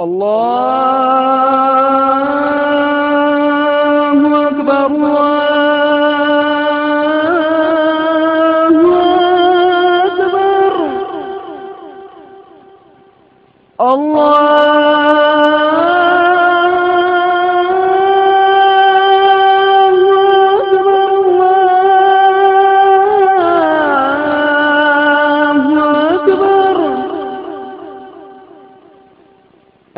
اللہ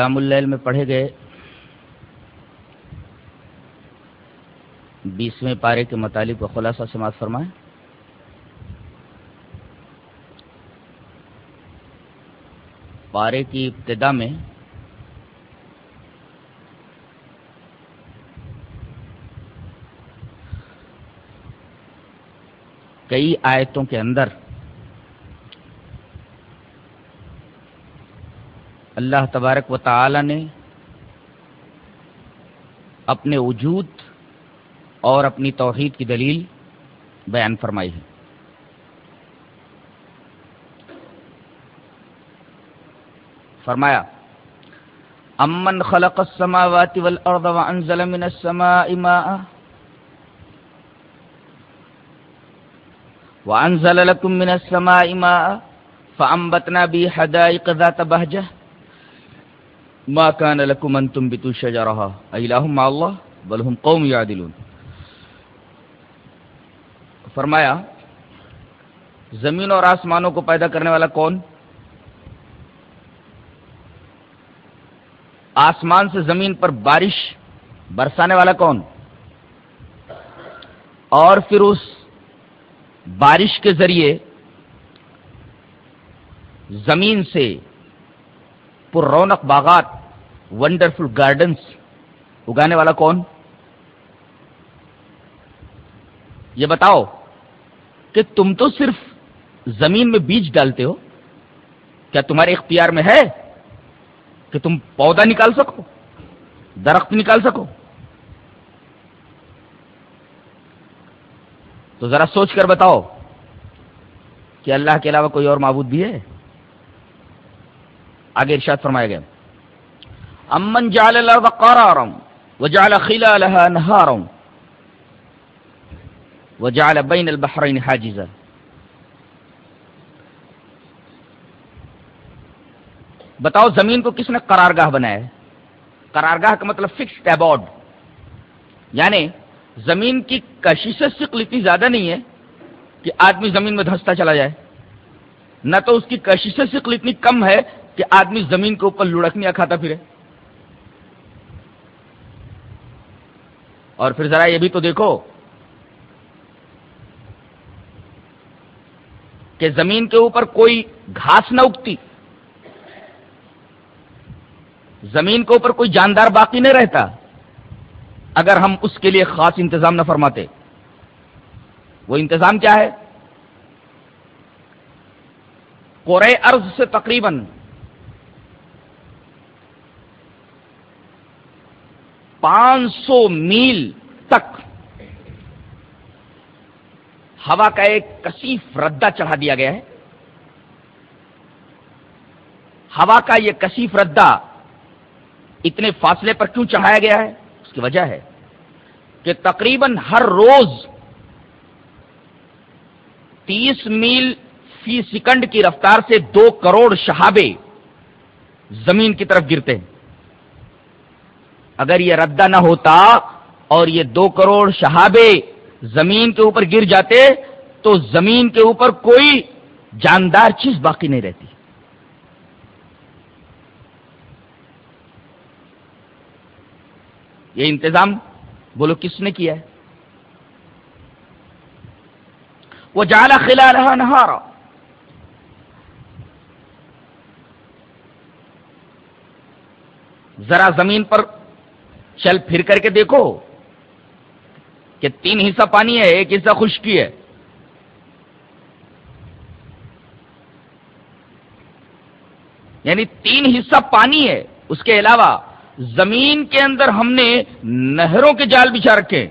قیام اللیل میں پڑھے گئے۔ بیسویں پارے کے مطالب کا خلاصہ سماعت فرمائیں۔ پارے کی ابتدا میں کئی آیتوں کے اندر اللہ تبارک و تعالی نے اپنے وجود اور اپنی توحید کی دلیل بیان فرمائی ہے۔ فرمایا، امن خلق السماوات والارض وانزل من السماء ماء وانزل لكم من السماء ماء فانبتنا به حدائق ذات بهجه ما كان لكم ان تنبتوا شجرها. اله مع الله، بل هم قوم يعدلون. فرمایا، زمین اور آسمانوں کو پیدا کرنے والا کون؟ آسمان سے زمین پر بارش برسانے والا کون؟ اور پھر اس بارش کے ذریعے زمین سے پر رونق باغات ونڈرفل گارڈنس اگانے والا کون؟ یہ بتاؤ کہ تم تو صرف زمین میں بیج ڈالتے ہو، کیا تمہارے اختیار میں ہے کہ تم پودا نکال سکو، درخت نکال سکو؟ تو ذرا سوچ کر بتاؤ کہ اللہ کے علاوہ کوئی اور معبود بھی ہے؟ آگے ارشاد فرمایا گیا۔ امن جعل الارض قرارا وجعل خلالها نهارا وجعل بين البحرين حاجزا بتاؤ، زمین کو کس نے قرارگاہ بنایا ہے؟ قرارگاہ کا مطلب فکس ابارڈ یعنی زمین کی کشش ثقل اتنی زیادہ نہیں ہے کہ آدمی زمین میں دھنستا چلا جائے۔ نہ تو اس کی کشش ثقل اتنی کم ہے کہ آدمی زمین کے اوپر لڑکنیاں کھاتا پھرے۔ اور پھر ذرا یہ بھی تو دیکھو کہ زمین کے اوپر کوئی گھاس نہ اگتی، زمین کے اوپر کوئی جاندار باقی نہیں رہتا، اگر ہم اس کے لیے خاص انتظام نہ فرماتے۔ وہ انتظام کیا ہے؟ قرے ارض سے تقریباً پانچ سو میل تک ہوا کا ایک کثیف ردا چڑھا دیا گیا ہے۔ ہوا کا یہ کثیف ردا اتنے فاصلے پر کیوں چڑھایا گیا ہے؟ اس کی وجہ ہے کہ تقریباً ہر روز تیس میل فی سیکنڈ کی رفتار سے دو کروڑ شہابے زمین کی طرف گرتے ہیں۔ اگر یہ ردا نہ ہوتا اور یہ دو کروڑ شہابے زمین کے اوپر گر جاتے تو زمین کے اوپر کوئی جاندار چیز باقی نہیں رہتی۔ یہ انتظام بولو کس نے کیا ہے؟ وہ جالا خلا رہا نہارا۔ ذرا زمین پر چل پھر کر کے دیکھو کہ تین حصہ پانی ہے، ایک حصہ خشکی ہے۔ یعنی تین حصہ پانی ہے۔ اس کے علاوہ زمین کے اندر ہم نے نہروں کے جال بچھا رکھے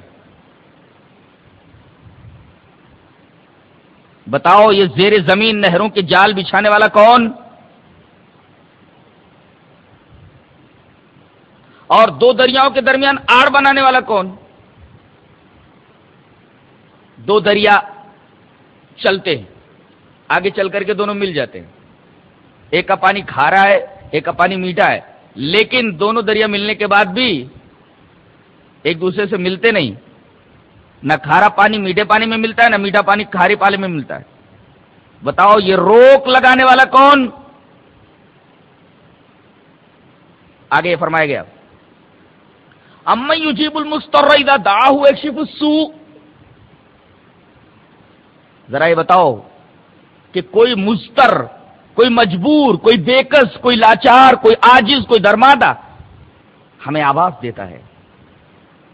بتاؤ یہ زیر زمین نہروں کے جال بچھانے والا کون؟ اور دو دریاؤں کے درمیان آڑ بنانے والا کون؟ دو دریا چلتے ہیں۔ آگے چل کر کے دونوں مل جاتے ہیں۔ ایک کا پانی کھارا ہے، ایک کا پانی میٹھا ہے۔ لیکن دونوں دریا ملنے کے بعد بھی ایک دوسرے سے ملتے نہیں۔ نہ کھارا پانی میٹھے پانی میں ملتا ہے، نہ میٹھا پانی کھارے پانی میں ملتا ہے۔ بتاؤ یہ روک لگانے والا کون؟ آگے فرمایا گیا۔ ام المستر دا ایک شف سو ذرا یہ بتاؤ کہ کوئی مستر کوئی مجبور، کوئی بےکس، کوئی لاچار، کوئی آجز کوئی درمادہ ہمیں آواز دیتا ہے،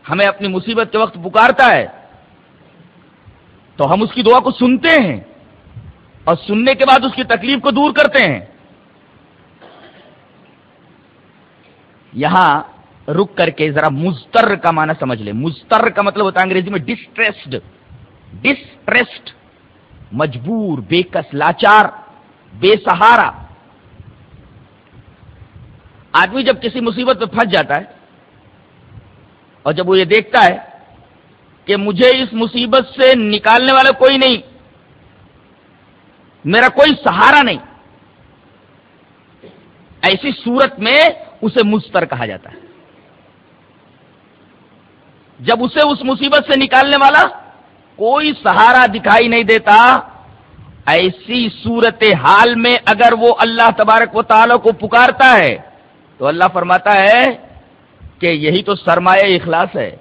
ہمیں اپنی مصیبت کے وقت پکارتا ہے۔ تو ہم اس کی دعا کو سنتے ہیں اور سننے کے بعد اس کی تکلیف کو دور کرتے ہیں۔ یہاں رک کر کے ذرا مستر کا معنی سمجھ لیں۔ مستر کا مطلب ہوتا ہے انگریزی میں ڈسٹریسڈ ڈسٹریسڈ مجبور بےکس لاچار، بے سہارا۔ آدمی جب کسی مصیبت میں پھنس جاتا ہے اور جب وہ یہ دیکھتا ہے کہ مجھے اس مصیبت سے نکالنے والا کوئی نہیں، میرا کوئی سہارا نہیں، ایسی صورت میں اسے مستر کہا جاتا ہے۔ جب اسے اس مصیبت سے نکالنے والا کوئی سہارا دکھائی نہیں دیتا، ایسی صورت حال میں اگر وہ اللہ تبارک و تعالی کو پکارتا ہے، تو اللہ فرماتا ہے کہ یہی تو سرمایہ اخلاص ہے۔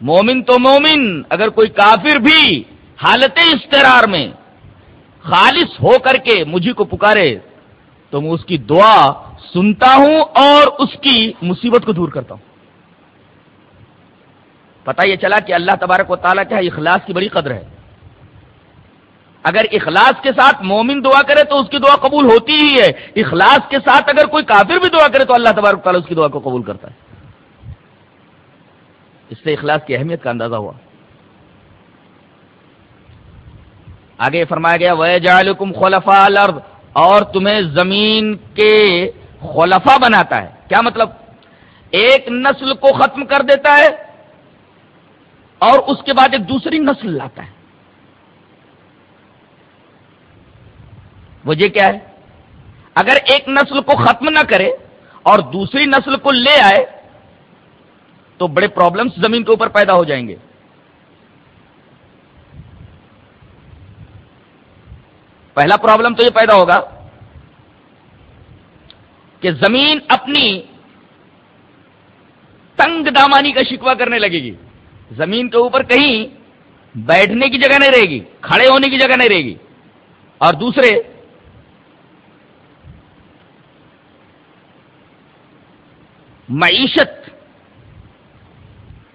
مومن تو مومن، اگر کوئی کافر بھی حالت استرار میں خالص ہو کر کے مجھے کو پکارے، تو میں اس کی دعا سنتا ہوں اور اس کی مصیبت کو دور کرتا ہوں۔ پتا یہ چلا کہ اللہ تبارک و تعالیٰ کیا اخلاص کی بڑی قدر ہے۔ اگر اخلاص کے ساتھ مومن دعا کرے تو اس کی دعا قبول ہوتی ہی ہے۔ اخلاص کے ساتھ اگر کوئی کافر بھی دعا کرے تو اللہ تبارک تعالیٰ اس کی دعا کو قبول کرتا ہے۔ اس سے اخلاص کی اہمیت کا اندازہ ہوا۔ آگے فرمایا گیا وہ جالکم خلفا الارض اور تمہیں زمین کے خلفا بناتا ہے۔ کیا مطلب؟ ایک نسل کو ختم کر دیتا ہے اور اس کے بعد ایک دوسری نسل لاتا ہے۔ وجہ کیا ہے؟ اگر ایک نسل کو ختم نہ کرے اور دوسری نسل کو لے آئے، تو بڑے پرابلمس زمین کے اوپر پیدا ہو جائیں گے۔ پہلا پرابلم تو یہ پیدا ہوگا کہ زمین اپنی تنگ دامانی کا شکوا کرنے لگے گی۔ زمین کے اوپر کہیں بیٹھنے کی جگہ نہیں رہے گی، کھڑے ہونے کی جگہ نہیں رہے گی۔ اور دوسرے، معیشت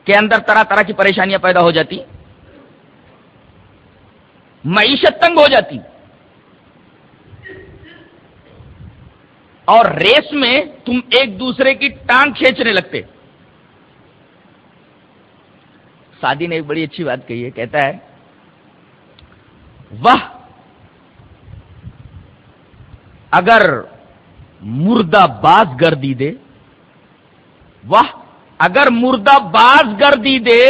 کے اندر طرح طرح کی پریشانیاں پیدا ہو جاتی، معیشت تنگ ہو جاتی۔ اور ریس میں تم ایک دوسرے کی ٹانگ کھینچنے لگتے۔ سادی نے ایک بڑی اچھی بات کہی ہے، کہتا ہے، وہ! اگر مردہ باز گردی دے، وہ! اگر مردہ باز گردی دے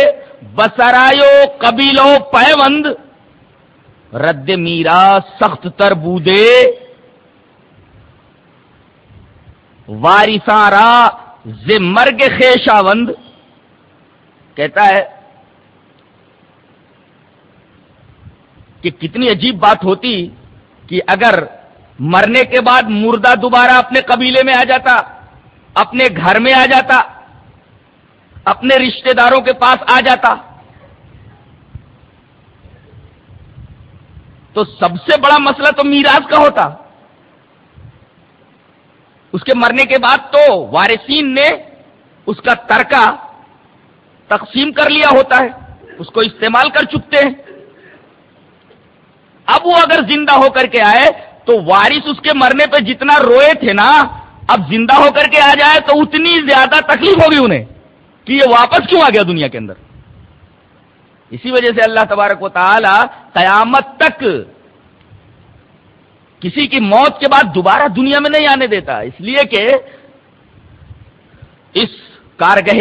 بسرایو قبیلو، پیوند، رد میرا سخت تر بودے۔ وارثاں را ز مرگ خیشاوند کہتا ہے کہ کتنی عجیب بات ہوتی کہ اگر مرنے کے بعد مردہ دوبارہ اپنے قبیلے میں آ جاتا، اپنے گھر میں آ جاتا، اپنے رشتہ داروں کے پاس آ جاتا۔ تو سب سے بڑا مسئلہ تو میراث کا ہوتا۔ اس کے مرنے کے بعد تو وارثین نے اس کا ترکہ تقسیم کر لیا ہوتا ہے، اس کو استعمال کر چکتے ہیں۔ اب وہ اگر زندہ ہو کر کے آئے، تو وارث اس کے مرنے پہ جتنا روئے تھے نا، اب زندہ ہو کر کے آ جائے تو اتنی زیادہ تکلیف ہوگی انہیں کہ یہ واپس کیوں آ گیا دنیا کے اندر؟ اسی وجہ سے اللہ تبارک و تعالی قیامت تک کسی کی موت کے بعد دوبارہ دنیا میں نہیں آنے دیتا۔ اس لیے کہ اس کارگہ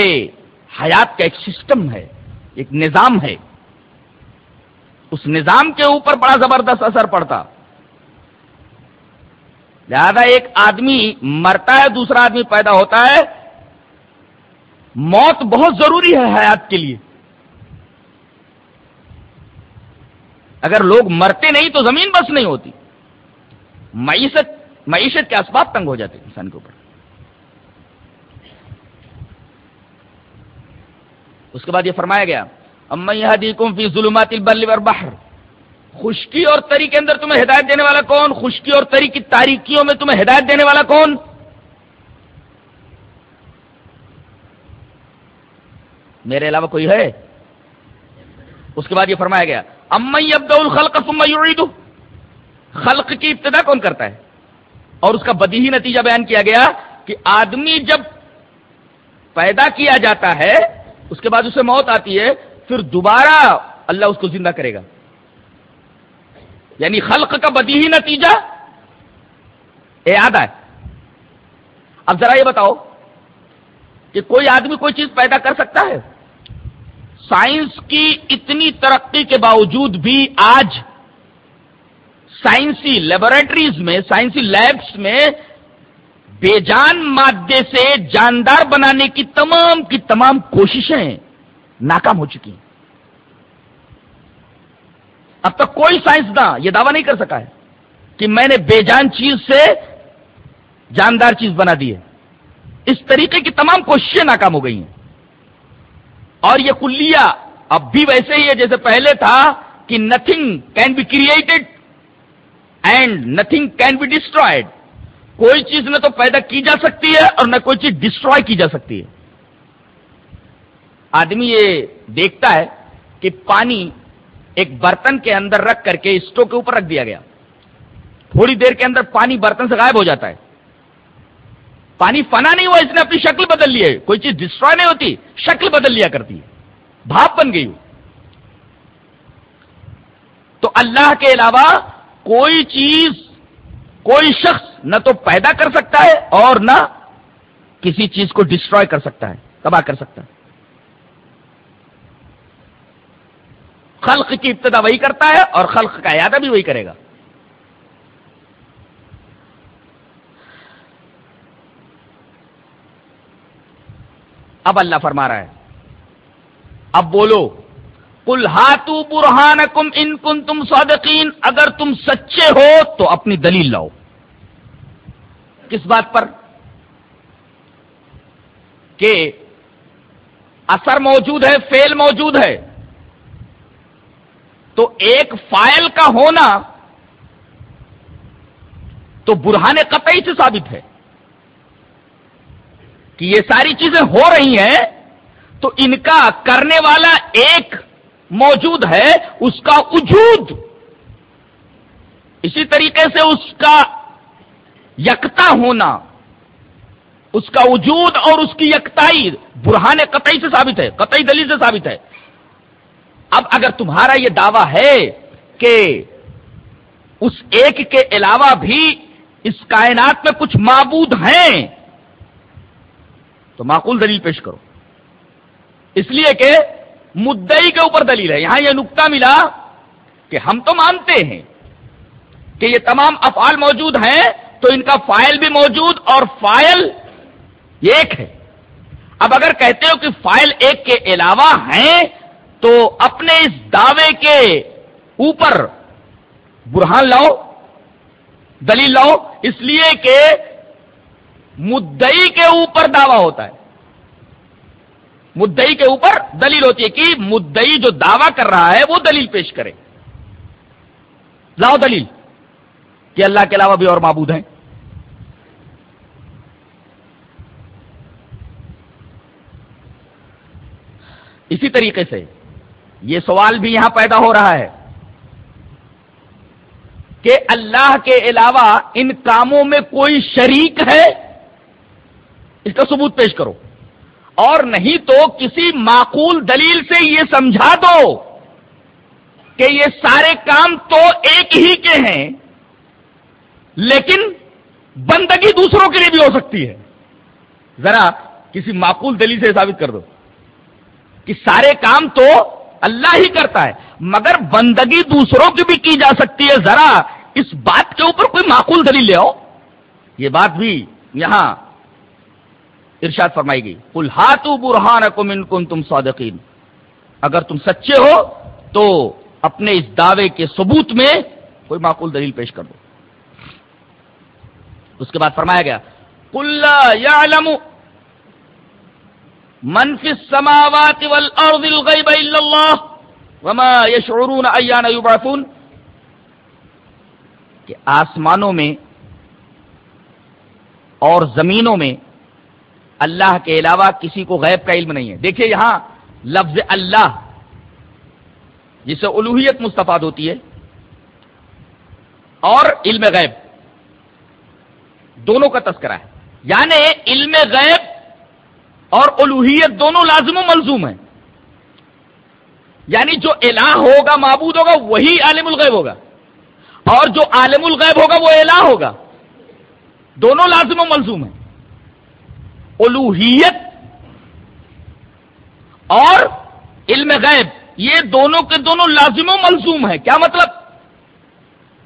حیات کا ایک سسٹم ہے، ایک نظام ہے۔ اس نظام کے اوپر بڑا زبردست اثر پڑتا۔ لہذا ایک آدمی مرتا ہے، دوسرا آدمی پیدا ہوتا ہے۔ موت بہت ضروری ہے حیات کے لیے۔ اگر لوگ مرتے نہیں تو زمین بس نہیں ہوتی۔ معیشت معیشت کے اسباب تنگ ہو جاتے انسان کے اوپر۔ اس کے بعد یہ فرمایا گیا فی ظلمات البر والبحر، خشکی اور تری کے اندر تمہیں ہدایت دینے والا کون؟ خشکی اور تری کی تاریکیوں میں تمہیں ہدایت دینے والا کون؟ میرے علاوہ کوئی ہے؟ اس کے بعد یہ فرمایا گیا امئی ابد الخلق خلق کی ابتدا کون کرتا ہے؟ اور اس کا بدی ہی نتیجہ بیان کیا گیا کہ آدمی جب پیدا کیا جاتا ہے، اس کے بعد اسے موت آتی ہے پھر دوبارہ اللہ اس کو زندہ کرے گا۔ یعنی خلق کا بدی ہی نتیجہ یاد ہے۔ اب ذرا یہ بتاؤ کہ کوئی آدمی کوئی چیز پیدا کر سکتا ہے؟ سائنس کی اتنی ترقی کے باوجود بھی آج سائنسی لیبوریٹریز میں، سائنسی لیبس میں بے جان مادے سے جاندار بنانے کی تمام کی تمام کوششیں ناکام ہو چکی ہیں۔ اب تک کوئی سائنسداں یہ دعویٰ نہیں کر سکا ہے کہ میں نے بے جان چیز سے جاندار چیز بنا دی ہے۔ اس طریقے کی تمام کوششیں ناکام ہو گئی ہیں۔ اور یہ کلیا اب بھی ویسے ہی ہے جیسے پہلے تھا کہ nothing can be created and nothing can be destroyed کوئی چیز نہ تو پیدا کی جا سکتی ہے اور نہ کوئی چیز ڈسٹروائے کی جا سکتی ہے۔ آدمی یہ دیکھتا ہے کہ پانی ایک برتن کے اندر رکھ کر کے اسٹو کے اوپر رکھ دیا گیا۔ تھوڑی دیر کے اندر پانی برتن سے غائب ہو جاتا ہے۔ پانی فنا نہیں ہوا، اس نے اپنی شکل بدل لی ہے۔ کوئی چیز ڈسٹروائے نہیں ہوتی، شکل بدل لیا کرتی ہے۔ بھاپ بن گئی تو اللہ کے علاوہ کوئی چیز، کوئی شخص نہ تو پیدا کر سکتا ہے اور نہ کسی چیز کو ڈسٹروائے کر سکتا ہے، تباہ کر سکتا ہے۔ خلق کی ابتدا وہی کرتا ہے اور خلق کا اعادہ بھی وہی کرے گا۔ اب اللہ فرما رہا ہے۔ اب بولو کل ہاتو برہان کم ان کن تم صادقین، اگر تم سچے ہو تو اپنی دلیل لاؤ۔ کس بات پر؟ کہ اثر موجود ہے فیل موجود ہے۔ تو ایک فائل کا ہونا تو برہان قطعی سے ثابت ہے کہ یہ ساری چیزیں ہو رہی ہیں تو ان کا کرنے والا ایک موجود ہے، اس کا وجود۔ اسی طریقے سے اس کا یکتا ہونا، اس کا وجود اور اس کی یکتائی برہان قطعی سے ثابت ہے، قطعی دلیل سے ثابت ہے۔ اب اگر تمہارا یہ دعویٰ ہے کہ اس ایک کے علاوہ بھی اس کائنات میں کچھ معبود ہیں، تو معقول دلیل پیش کرو۔ اس لیے کہ مدئی کے اوپر دلیل ہے۔ یہاں یہ نقطہ ملا کہ ہم تو مانتے ہیں کہ یہ تمام افعال موجود ہیں، تو ان کا فائل بھی موجود اور فائل ایک ہے۔ اب اگر کہتے ہو کہ فائل ایک کے علاوہ ہیں تو اپنے اس دعوے کے اوپر برہان لاؤ، دلیل لاؤ، اس لیے کہ مدئی کے اوپر دعویٰ ہوتا ہے۔ مدئی کے اوپر دلیل ہوتی ہے کہ مدئی جو دعویٰ کر رہا ہے وہ دلیل پیش کرے۔ لاؤ دلیل کہ اللہ کے علاوہ بھی اور معبود ہیں۔ اسی طریقے سے یہ سوال بھی یہاں پیدا ہو رہا ہے کہ اللہ کے علاوہ ان کاموں میں کوئی شریک ہے؟ اس کا ثبوت پیش کرو۔ اور نہیں تو کسی معقول دلیل سے یہ سمجھا دو کہ یہ سارے کام تو ایک ہی کے ہیں، لیکن بندگی دوسروں کے لیے بھی ہو سکتی ہے۔ ذرا کسی معقول دلیل سے ثابت کر دو کہ سارے کام تو اللہ ہی کرتا ہے مگر بندگی دوسروں کی بھی کی جا سکتی ہے ذرا اس بات کے اوپر کوئی معقول دلیل لے آؤ۔ یہ بات بھی یہاں ارشاد فرمائی گئی۔ الحاط برہان کن تم صادقین۔ اگر تم سچے ہو تو اپنے اس دعوے کے ثبوت میں کوئی معقول دلیل پیش کر دو۔ اس کے بعد فرمایا گیا کل یا منفی السماوات والارض الغیب الا اللہ وما یشعرون ایان یبعثون کہ آسمانوں میں اور زمینوں میں اللہ کے علاوہ کسی کو غیب کا علم نہیں ہے۔ دیکھیے یہاں لفظ اللہ جسے الوحیت مستفاد ہوتی ہے، اور علم غیب، دونوں کا تذکرہ ہے۔ یعنی علم غیب اور الوحیت دونوں لازم و ملزوم ہیں۔ یعنی جو الہ ہوگا، معبود ہوگا، وہی عالم الغیب ہوگا۔ اور جو عالم الغیب ہوگا، وہ الہ ہوگا۔ دونوں لازم و ملزوم ہیں۔ الوحیت اور علم غیب، یہ دونوں کے دونوں لازم و ملزوم ہیں۔ کیا مطلب؟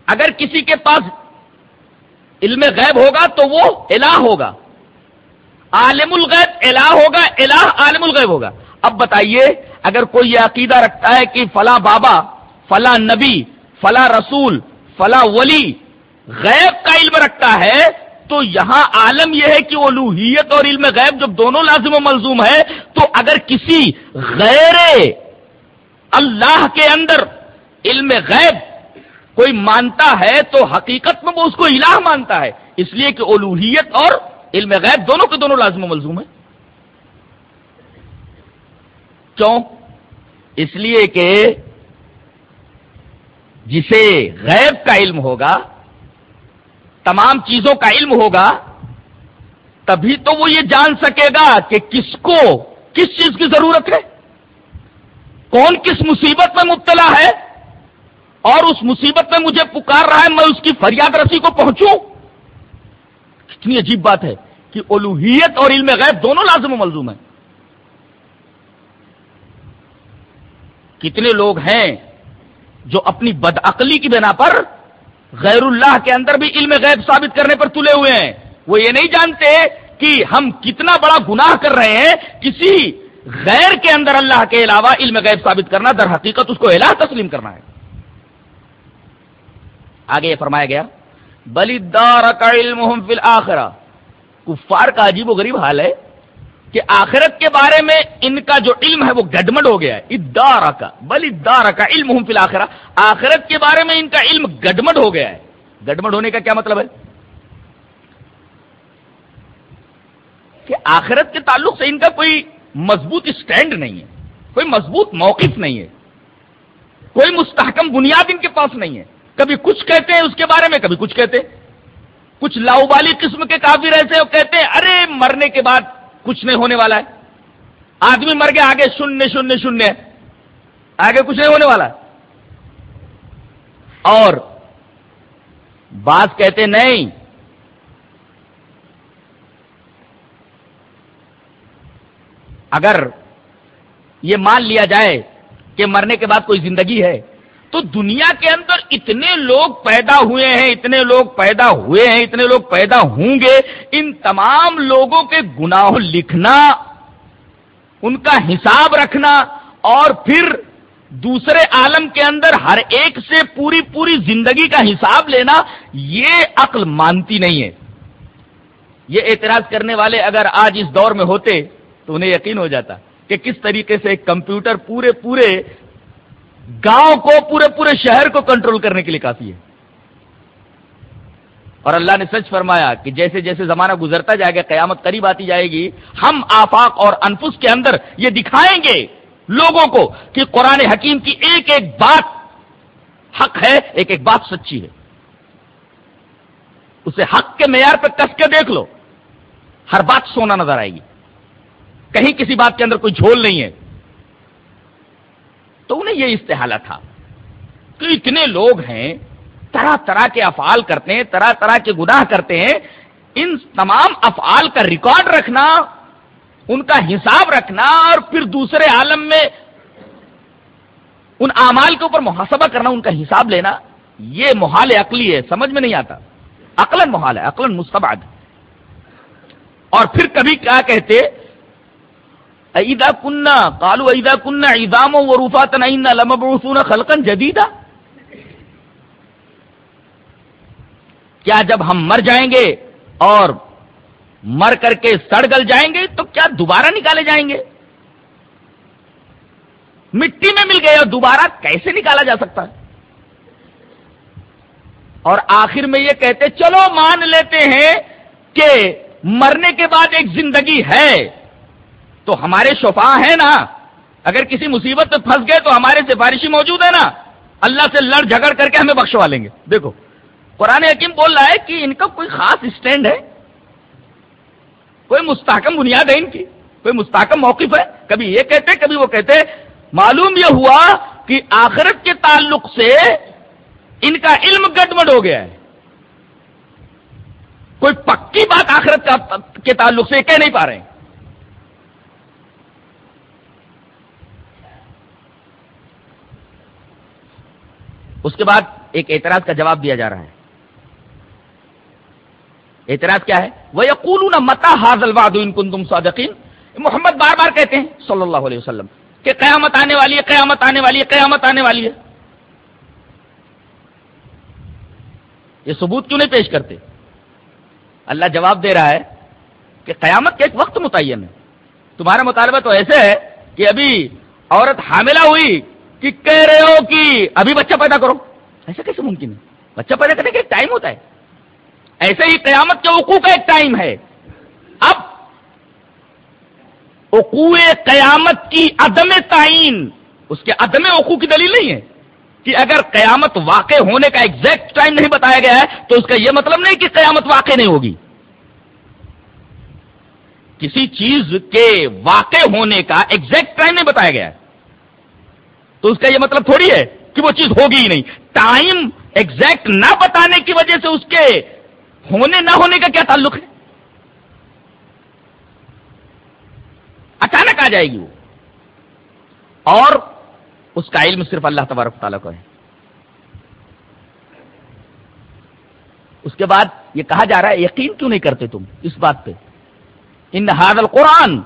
اگر کسی کے پاس علم غیب ہوگا تو وہ الہ ہوگا۔ عالم الغیب، الہ ہوگا، الہ عالم الغیب ہوگا۔ اب بتائیے، اگر کوئی یہ عقیدہ رکھتا ہے کہ فلاں بابا، فلاں نبی، فلاں رسول، فلاں ولی غیب کا علم رکھتا ہے، تو یہاں عالم یہ ہے کہ وہ لوہیت اور علم غیب جب دونوں لازم و ملزوم ہے، تو اگر کسی غیر اللہ کے اندر علم غیب کوئی مانتا ہے، تو حقیقت میں وہ اس کو الہ مانتا ہے۔ اس لیے کہ الوحیت اور علم غیب دونوں کے دونوں لازم و ملزوم ہیں۔ کیوں؟ اس لیے کہ جسے غیب کا علم ہوگا، تمام چیزوں کا علم ہوگا، تبھی تو وہ یہ جان سکے گا کہ کس کو کس چیز کی ضرورت ہے۔ کون کس مصیبت میں مبتلا ہے؟ اور اس مصیبت میں مجھے پکار رہا ہے، میں اس کی فریاد رسی کو پہنچوں۔ کتنی عجیب بات ہے کہ الوحیت اور علم غیب دونوں لازم و ملزوم ہیں۔ کتنے لوگ ہیں جو اپنی بدعقلی کی بنا پر غیر اللہ کے اندر بھی علم غیب ثابت کرنے پر تلے ہوئے ہیں۔ وہ یہ نہیں جانتے کہ ہم کتنا بڑا گناہ کر رہے ہیں کسی غیر کے اندر اللہ کے علاوہ علم غیب ثابت کرنا، در حقیقت اس کو الہ تسلیم کرنا ہے۔ آگے یہ فرمایا گیا بلی دار کا علم آخرا کفار کا عجیب و غریب حال ہے کہ آخرت کے بارے میں ان کا جو علم ہے وہ گڈمڈ ہو گیا ہے۔ ادارہ کا بل ادارہ کا علم ہوں فی الآخرہ آخرت کے بارے میں ان کا علم گڈمڈ ہو گیا ہے۔ گڈمڈ ہونے کا کیا مطلب ہے؟ کہ آخرت کے تعلق سے ان کا کوئی مضبوط اسٹینڈ نہیں ہے، کوئی مضبوط موقف نہیں ہے، کوئی مستحکم بنیاد ان کے پاس نہیں ہے۔ کبھی کچھ کہتے ہیں اس کے بارے میں، کبھی کچھ کہتے کچھ لاؤبالی قسم کے کافی رہتے وہ کہتے ہیں، ارے مرنے کے بعد کچھ نہیں ہونے والا ہے۔ آدمی مر گیا، آگے شنیہ شنیہ شنیہ آگے کچھ نہیں ہونے والا اور بات کہتے نہیں۔ اگر یہ مان لیا جائے کہ مرنے کے بعد کوئی زندگی ہے تو دنیا کے اندر اتنے لوگ پیدا ہوئے ہیں، اتنے لوگ پیدا ہوئے ہیں، اتنے لوگ پیدا ہوں گے، ان تمام لوگوں کے گناہ لکھنا، ان کا حساب رکھنا، اور پھر دوسرے عالم کے اندر ہر ایک سے پوری پوری زندگی کا حساب لینا، یہ عقل مانتی نہیں ہے۔ یہ اعتراض کرنے والے اگر آج اس دور میں ہوتے تو انہیں یقین ہو جاتا کہ کس طریقے سے ایک کمپیوٹر پورے پورے گاؤں کو پورے پورے شہر کو کنٹرول کرنے کے لیے کافی ہے۔ اور اللہ نے سچ فرمایا کہ جیسے جیسے زمانہ گزرتا جائے گا، قیامت قریب آتی جائے گی، ہم آفاق اور انفس کے اندر یہ دکھائیں گے لوگوں کو کہ قرآن حکیم کی ایک ایک بات حق ہے، ایک ایک بات سچی ہے۔ اسے حق کے معیار پہ کس کے دیکھ لو، ہر بات سونا نظر آئے گی۔ کہیں کسی بات کے اندر کوئی جھول نہیں ہے۔ تو انہیں یہ استحالہ تھا کہ اتنے لوگ ہیں، طرح طرح کے افعال کرتے ہیں، طرح طرح کے گناہ کرتے ہیں، ان تمام افعال کا ریکارڈ رکھنا، ان کا حساب رکھنا اور پھر دوسرے عالم میں ان اعمال کے اوپر محاسبہ کرنا، ان کا حساب لینا، یہ محال عقلی ہے، سمجھ میں نہیں آتا۔ عقلن محال ہے عقلن مستباد اور پھر کبھی کیا کہتے عیدا کنہ کالو عیدا کنہ ایدام و روفا تنعین لمبرسون خلقن جدیدہ کیا جب ہم مر جائیں گے اور مر کر کے سڑ گل جائیں گے تو کیا دوبارہ نکالے جائیں گے؟ مٹی میں مل گئے اور دوبارہ کیسے نکالا جا سکتا ہے؟ اور آخر میں یہ کہتے، چلو مان لیتے ہیں کہ مرنے کے بعد ایک زندگی ہے۔ تو ہمارے شفا ہے نا۔ اگر کسی مصیبت میں پھنس گئے تو ہمارے سفارشی موجود ہے نا۔ اللہ سے لڑ جھگڑ کر کے ہمیں بخشوا لیں گے۔ دیکھو، قرآن حکیم بول رہا ہے کہ ان کا کوئی خاص اسٹینڈ ہے۔ کوئی مستحکم بنیاد ہے ان کی۔ کوئی مستحکم موقف ہے۔ کبھی یہ کہتے، کبھی وہ کہتے۔ معلوم یہ ہوا کہ آخرت کے تعلق سے ان کا علم گٹمٹ ہو گیا ہے۔ کوئی پکی بات آخرت کے تعلق سے کہہ نہیں پا رہے۔ ہیں اس کے بعد ایک اعتراض کا جواب دیا جا رہا ہے۔ اعتراض کیا ہے؟ وہ یقول متا حاضل واد کن تم صادقین محمد بار بار کہتے ہیں صلی اللہ علیہ وسلم کہ قیامت آنے والی ہے، قیامت آنے والی ہے، قیامت آنے والی ہے۔ یہ ثبوت کیوں نہیں پیش کرتے؟ اللہ جواب دے رہا ہے کہ قیامت کا ایک وقت متعین ہے۔ تمہارا مطالبہ تو ایسے ہے کہ ابھی عورت حاملہ ہوئی کہ کہہ رہے ہو کہ ابھی بچہ پیدا کرو۔ ایسا کیسے ممکن ہے؟ بچہ پیدا کرنے کا ایک ٹائم ہوتا ہے۔ ایسے ہی قیامت کے وقوع کا ایک ٹائم ہے۔ اب وقوع قیامت کی عدم تعین، اس کے عدم وقوع کی دلیل نہیں ہے کہ اگر قیامت واقع ہونے کا ایگزیکٹ ٹائم نہیں بتایا گیا ہے، تو اس کا یہ مطلب نہیں کہ قیامت واقع نہیں ہوگی۔ کسی چیز کے واقع ہونے کا ایگزیکٹ ٹائم نہیں بتایا گیا ہے۔ تو اس کا یہ مطلب تھوڑی ہے کہ وہ چیز ہوگی ہی نہیں۔ ٹائم ایگزیکٹ نہ بتانے کی وجہ سے اس کے ہونے نہ ہونے کا کیا تعلق ہے؟ اچانک آ جائے گی وہ۔ اور اس کا علم صرف اللہ تبارک تعالیٰ کو ہے۔ اس کے بعد یہ کہا جا رہا ہے، یقین کیوں نہیں کرتے تم اس بات پہ؟ ان حاضل قرآن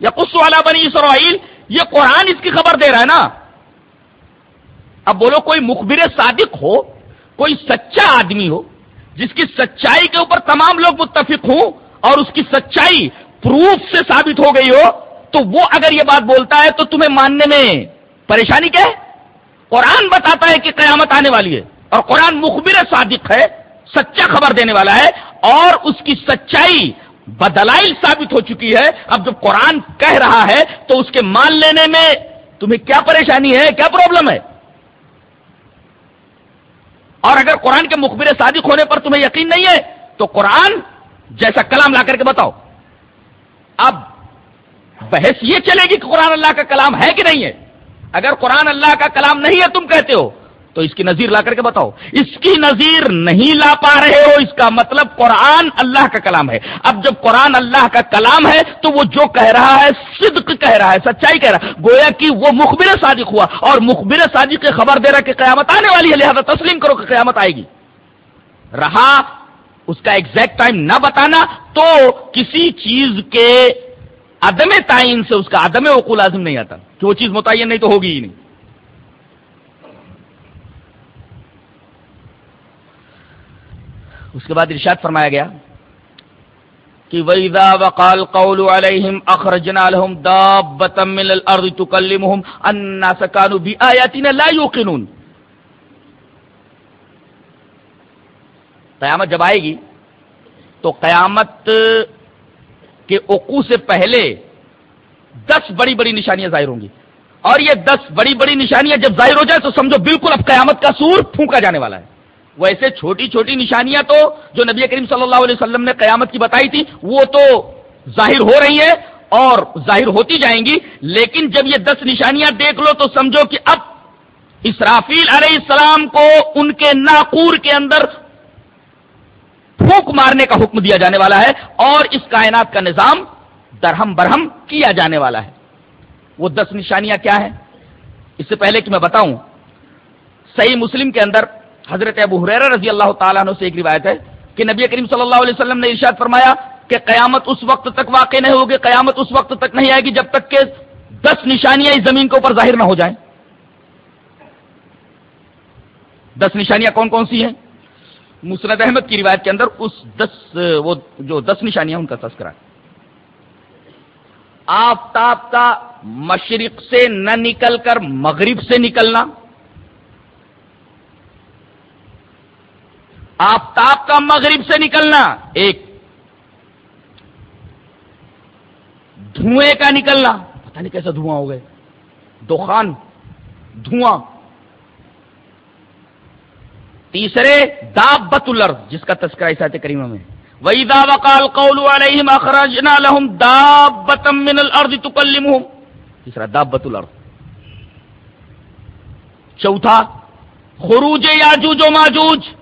یا کس والا بنی اسرائیل، یہ قرآن اس کی خبر دے رہا ہے نا۔ اب بولو کوئی مخبر صادق ہو، کوئی سچا آدمی ہو، جس کی سچائی کے اوپر تمام لوگ متفق ہوں اور اس کی سچائی پروف سے ثابت ہو گئی ہو، تو وہ اگر یہ بات بولتا ہے تو تمہیں ماننے میں پریشانی کیا ہے؟ قرآن بتاتا ہے کہ قیامت آنے والی ہے اور قرآن مخبر صادق ہے، سچا خبر دینے والا ہے اور اس کی سچائی بدلائل ثابت ہو چکی ہے۔ اب جب قرآن کہہ رہا ہے تو اس کے مان لینے میں تمہیں کیا پریشانی ہے، کیا پرابلم ہے؟ اور اگر قرآن کے مخبر صادق ہونے پر تمہیں یقین نہیں ہے، تو قرآن جیسا کلام لا کر کے بتاؤ۔ اب بحث یہ چلے گی کہ قرآن اللہ کا کلام ہے کہ نہیں ہے۔ اگر قرآن اللہ کا کلام نہیں ہے، تم کہتے ہو۔ تو اس کی نظیر لا کر کے بتاؤ۔ اس کی نظیر نہیں لا پا رہے ہو، اس کا مطلب قرآن اللہ کا کلام ہے۔ اب جب قرآن اللہ کا کلام ہے تو وہ جو کہہ رہا ہے، صدق کہہ رہا ہے، سچائی کہہ رہا ہے۔ گویا کہ وہ مخبر صادق ہوا اور مخبر صادق کی خبر دے رہا کہ قیامت آنے والی ہے، لہذا تسلیم کرو کہ قیامت آئے گی۔ رہا، اس کا ایگزیکٹ ٹائم نہ بتانا تو کسی چیز کے عدم تعین سے، اس کا عدم وقوع لازم نہیں آتا۔ کہ وہ چیز متعین نہیں تو ہوگی ہی نہیں۔ اس کے بعد ارشاد فرمایا گیا کہ وَإِذَا وَقَالْ الْقَوْلُ عَلَيْهِمْ أَخْرَجْنَا لَهُمْ دَابَّةً مِّنَ الْأَرْضِ تُكَلِّمُهُمْ أَنَّاسَ كَانُوا بِآيَاتِنَا لَا يُوقِنُونَ۔ قیامت جب آئے گی تو قیامت کے وقوع سے پہلے دس بڑی بڑی نشانیاں ظاہر ہوں گی۔ اور یہ دس بڑی بڑی نشانیاں جب ظاہر ہو جائے تو سمجھو بالکل اب قیامت کا سور پھونکا جانے والا ہے۔ ویسے چھوٹی چھوٹی نشانیاں تو جو نبی کریم صلی اللہ علیہ وسلم نے قیامت کی بتائی تھی، وہ تو ظاہر ہو رہی ہے اور ظاہر ہوتی جائیں گی، لیکن جب یہ دس نشانیاں دیکھ لو تو سمجھو کہ اب اسرافیل علیہ السلام کو ان کے ناقور کے اندر پھونک مارنے کا حکم دیا جانے والا ہے اور اس کائنات کا نظام درہم برہم کیا جانے والا ہے۔ وہ دس نشانیاں کیا ہیں؟ اس سے پہلے کہ میں بتاؤں، صحیح مسلم کے اندر حضرت ابو حریر رضی اللہ تعالیٰ عنہ سے ایک روایت ہے کہ نبی کریم صلی اللہ علیہ وسلم نے ارشاد فرمایا کہ قیامت اس وقت تک واقع نہیں ہوگی، قیامت اس وقت تک نہیں آئے گی جب تک کہ دس نشانیاں اس زمین کے اوپر ظاہر نہ ہو جائیں۔ دس نشانیاں کون کون سی ہیں؟ مسرت احمد کی روایت کے اندر اس دس، وہ جو دس نشانیاں ان کا تذکرہ آفتاب کا مشرق سے نہ نکل کر مغرب سے نکلنا آفتاب کا مغرب سے نکلنا، ایک دھوئیں کا نکلنا، پتہ نہیں کیسا دھواں ہو گئے دخان دھواں۔ تیسرے داب بت جس کا تذکرہ اسات کریمہ میں وہی دا وقال قول علیہم اخرجنا لهم دابتا من الارض تکلمهم تیسرا داب الارض۔ چوتھا، خروج یاجوج و ماجوج۔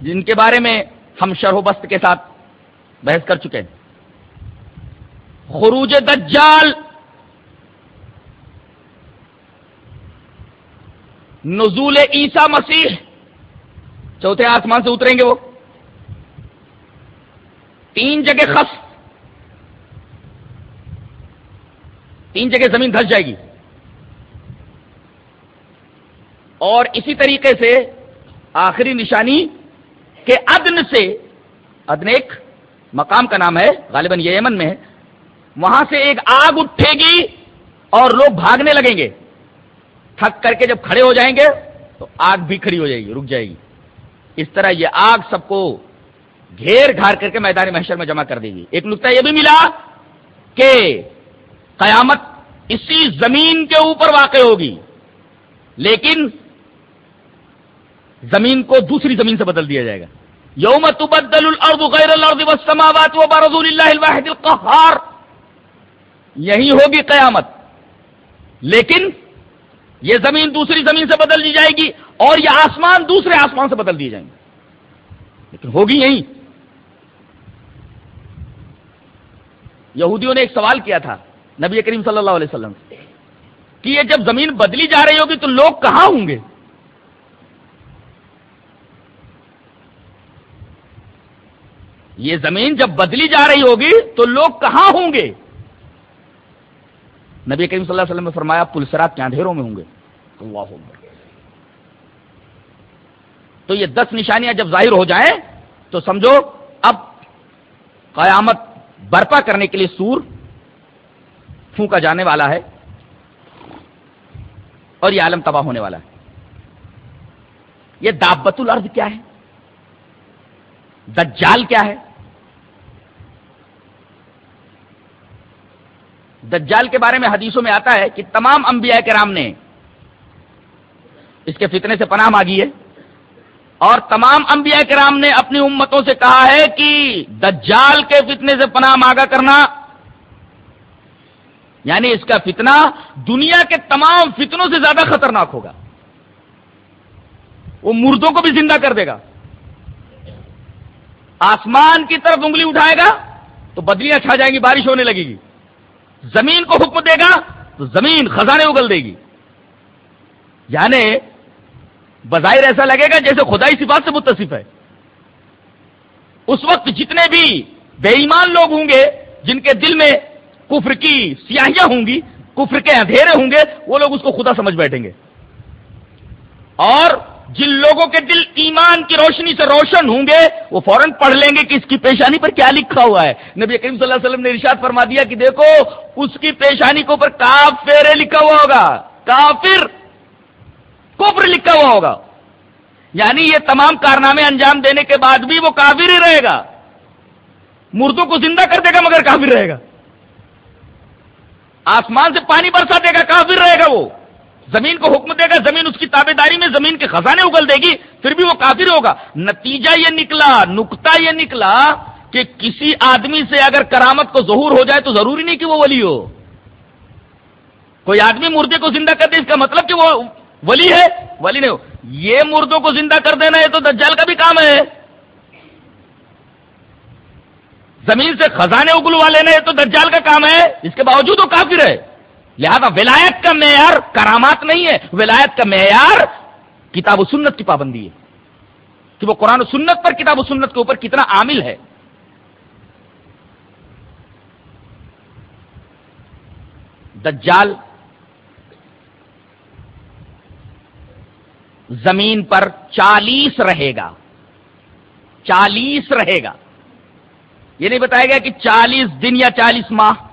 جن کے بارے میں ہم شرح بست کے ساتھ بحث کر چکے ہیں۔ خروج دجال، نزول عیسا مسیح۔ چوتھے آسمان سے اتریں گے وہ۔ تین جگہ خس۔ تین جگہ زمین دھس جائے گی۔ اور اسی طریقے سے آخری نشانی کہ ادن سے ادن ایک مقام کا نام ہے، غالباً یہ یمن میں ہے، وہاں سے ایک آگ اٹھے گی اور لوگ بھاگنے لگیں گے۔ تھک کر کے جب کھڑے ہو جائیں گے تو آگ بھی کھڑی ہو جائے گی، رک جائے گی۔ اس طرح یہ آگ سب کو گھیر گھار کر کے میدان محشر میں جمع کر دے گی۔ ایک نقطہ یہ بھی ملا کہ قیامت اسی زمین کے اوپر واقع ہوگی، لیکن زمین کو دوسری زمین سے بدل دیا جائے گا۔ یوم تبدل الارض غیر الارض والسماوات وبرزوا لله الواحد القهار یہی ہوگی قیامت۔ لیکن یہ زمین دوسری زمین سے بدل دی جائے گی اور یہ آسمان دوسرے آسمان سے بدل دیے جائیں گے۔ لیکن ہوگی یہی۔ یہودیوں نے ایک سوال کیا تھا نبی کریم صلی اللہ علیہ وسلم کہ یہ جب زمین بدلی جا رہی ہوگی تو لوگ کہاں ہوں گے؟ یہ زمین جب بدلی جا رہی ہوگی تو لوگ کہاں ہوں گے؟ نبی کریم صلی اللہ علیہ وسلم نے فرمایا، پلسرات کے اندھیروں میں ہوں گے۔ اللہ تو یہ دس نشانیاں جب ظاہر ہو جائیں، تو سمجھو، اب قیامت برپا کرنے کے لیے سور پھونکا جانے والا ہے اور یہ عالم تباہ ہونے والا ہے۔ یہ دابت الارض کیا ہے؟ دجال کیا ہے؟ دجال کے بارے میں حدیثوں میں آتا ہے کہ تمام انبیاء کرام نے اس کے فتنے سے پناہ مانگی ہے اور تمام انبیاء کرام نے اپنی امتوں سے کہا ہے کہ دجال کے فتنے سے پناہ مانگا کرنا یعنی اس کا فتنہ دنیا کے تمام فتنوں سے زیادہ خطرناک ہوگا۔ وہ مردوں کو بھی زندہ کر دے گا۔ آسمان کی طرف انگلی اٹھائے گا تو بدلیاں چھا جائیں گی، بارش ہونے لگے گی۔ زمین کو حکم دے گا تو زمین خزانے اگل دے گی۔ یعنی بظاہر ایسا لگے گا جیسے خدائی صفات سے متصف ہے۔ اس وقت جتنے بھی بے ایمان لوگ ہوں گے، جن کے دل میں کفر کی سیاہیاں ہوں گی، کفر کے اندھیرے ہوں گے، وہ لوگ اس کو خدا سمجھ بیٹھیں گے۔ اور جن لوگوں کے دل ایمان کی روشنی سے روشن ہوں گے، وہ فوراً پڑھ لیں گے کہ اس کی پیشانی پر کیا لکھا ہوا ہے۔ نبی کریم صلی اللہ علیہ وسلم نے ارشاد فرما دیا کہ دیکھو، اس کی پیشانی کے اوپر کافر لکھا ہوا ہوگا۔ کافر کفر لکھا ہوا ہوگا۔ یعنی یہ تمام کارنامے انجام دینے کے بعد بھی وہ کافر ہی رہے گا۔ مردوں کو زندہ کر دے گا مگر کافر رہے گا۔ آسمان سے پانی برسا دے گا، کافر رہے گا وہ۔ زمین کو حکم دے گا، زمین اس کی تابے داری میں، زمین کے خزانے اگل دے گی، پھر بھی وہ کافر ہوگا۔ نتیجہ یہ نکلا نکتا یہ نکلا کہ کسی آدمی سے اگر کرامت کو ظہور ہو جائے تو ضروری نہیں کہ وہ ولی ہو۔ کوئی آدمی مردے کو زندہ کر دے، اس کا مطلب کہ وہ ولی ہے، ولی نہیں ہو۔ یہ مردوں کو زندہ کر دینا ہے تو دجال کا بھی کام ہے۔ زمین سے خزانے اگلوا لینا ہے تو دجال کا کام ہے، اس کے باوجود وہ کافر ہے۔ لہذا ولایت کا معیار کرامات نہیں ہے، ولایت کا معیار کتاب و سنت کی پابندی ہے۔ کہ وہ قرآن و سنت پر کتاب و سنت کے اوپر کتنا عامل ہے۔ دجال زمین پر چالیس رہے گا۔ چالیس رہے گا۔ یہ نہیں بتایا گیا کہ چالیس دن یا چالیس ماہ۔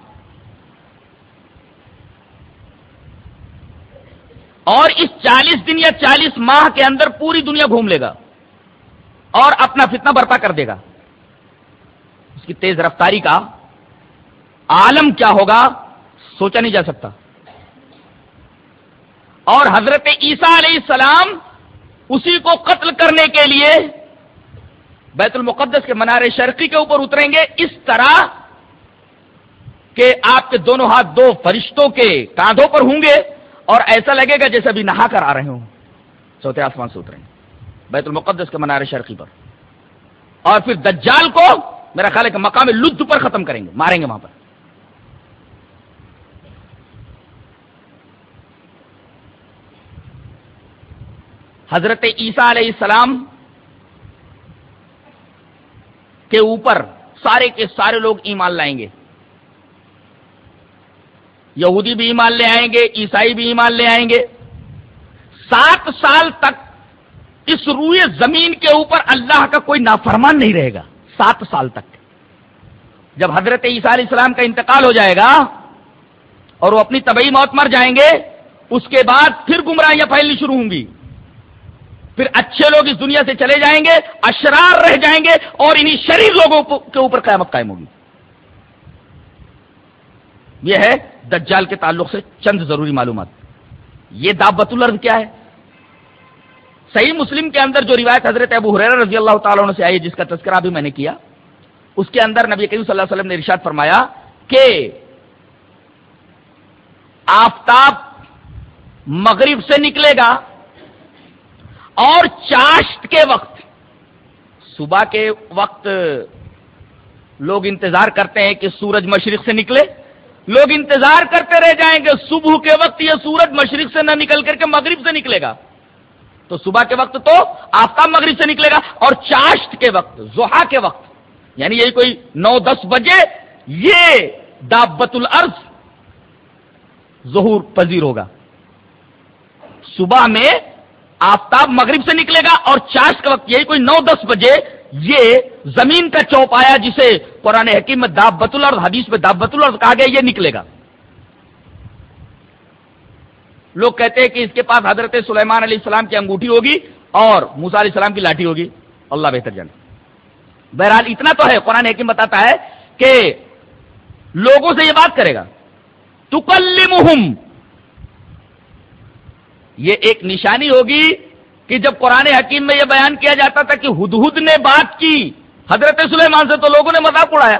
اور اس چالیس دن یا چالیس ماہ کے اندر پوری دنیا گھوم لے گا اور اپنا فتنہ برپا کر دے گا۔ اس کی تیز رفتاری کا عالم کیا ہوگا سوچا نہیں جا سکتا۔ اور حضرت عیسیٰ علیہ السلام اسی کو قتل کرنے کے لیے بیت المقدس کے منارے شرقی کے اوپر اتریں گے۔ اس طرح کہ آپ کے دونوں ہاتھ دو فرشتوں کے کاندھوں پر ہوں گے۔ اور ایسا لگے گا جیسے ابھی نہا کر آ رہے ہوں۔ چوتھے آسمان سے اتریں۔ بیت المقدس کے منارے شرقی پر۔ اور پھر دجال کو میرا خیال ہے کہ مقام لد پر ختم کریں گے، ماریں گے وہاں پر۔ حضرت عیسیٰ علیہ السلام کے اوپر سارے کے سارے لوگ ایمان لائیں گے۔ یہودی بھی ایمان لے آئیں گے، عیسائی بھی ایمان لے آئیں گے۔ سات سال تک اس روئے زمین کے اوپر اللہ کا کوئی نافرمان نہیں رہے گا، سات سال تک۔ جب حضرت عیسیٰ علیہ السلام کا انتقال ہو جائے گا اور وہ اپنی طبعی موت مر جائیں گے، اس کے بعد پھر گمراہیاں پھیلنی شروع ہوں گی۔ پھر اچھے لوگ اس دنیا سے چلے جائیں گے، اشرار رہ جائیں گے اور انہیں شریر لوگوں کے اوپر قیامت قائم ہوگی۔ یہ ہے دجال کے تعلق سے چند ضروری معلومات۔ یہ دعوت الرد کیا ہے؟ صحیح مسلم کے اندر جو روایت حضرت ابو حریر رضی اللہ تعالیٰ عنہ سے آئی جس کا تذکرہ بھی میں نے کیا، اس کے اندر نبی کریم صلی اللہ علیہ وسلم نے ارشاد فرمایا کہ آفتاب مغرب سے نکلے گا اور چاشت کے وقت، صبح کے وقت لوگ انتظار کرتے ہیں کہ سورج مشرق سے نکلے۔ لوگ انتظار کرتے رہ جائیں گے، صبح کے وقت یہ سورج مشرق سے نہ نکل کر کے مغرب سے نکلے گا۔ تو صبح کے وقت تو آفتاب مغرب سے نکلے گا اور چاشت کے وقت زحا کے وقت۔ یعنی یہی کوئی نو دس بجے، یہ دابت الارض ظہور پذیر ہوگا۔ صبح میں آفتاب مغرب سے نکلے گا اور چاش کا وقت یہی کوئی نو دس بجے یہ زمین کا چوپ آیا جسے قرآن حکیم میں داب بت اور حدیث میں داب بت کہا گیا، یہ نکلے گا۔ لوگ کہتے ہیں کہ اس کے پاس حضرت سلیمان علیہ السلام کی انگوٹھی ہوگی اور موسا علیہ السلام کی لاٹھی ہوگی۔ اللہ بہتر جان بہرحال اتنا تو ہے، قرآن حکیم بتاتا ہے کہ لوگوں سے یہ بات کرے گا۔ تو یہ ایک نشانی ہوگی کہ جب قرآن حکیم میں یہ بیان کیا جاتا تھا کہ ہدہد نے بات کی، حضرت سلیمان سے تو لوگوں نے مذاق اڑایا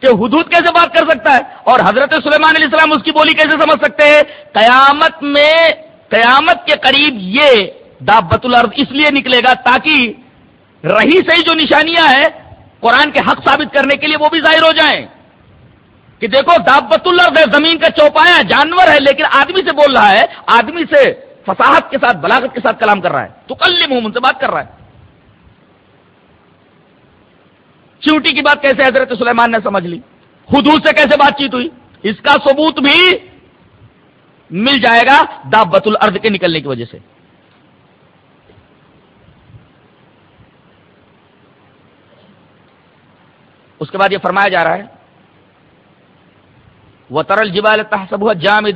کہ ہدہد کیسے بات کر سکتا ہے اور حضرت سلیمان علیہ السلام اس کی بولی کیسے سمجھ سکتے ہیں؟ قیامت میں، قیامت کے قریب یہ دابت الارض اس لیے نکلے گا تاکہ رہی صحیح جو نشانیاں ہیں، قرآن کے حق ثابت کرنے کے لیے وہ بھی ظاہر ہو جائیں۔ کہ دیکھو، دابت الارض ہے، زمین کا چوپایا، جانور ہے، لیکن آدمی سے بول رہا ہے، آدمی سے فصاحت کے ساتھ، بلاغت کے ساتھ کلام کر رہا ہے۔ تو کل ان سے بات کر رہا ہے۔ چیوٹی کی بات کیسے حضرت سلیمان نے سمجھ لی؟ حدود سے کیسے بات چیت ہوئی؟ اس کا ثبوت بھی مل جائے گا دابت الارض کے نکلنے کی وجہ سے۔ اس کے بعد یہ فرمایا جا رہا ہے وہ ترل جبال تحسب جام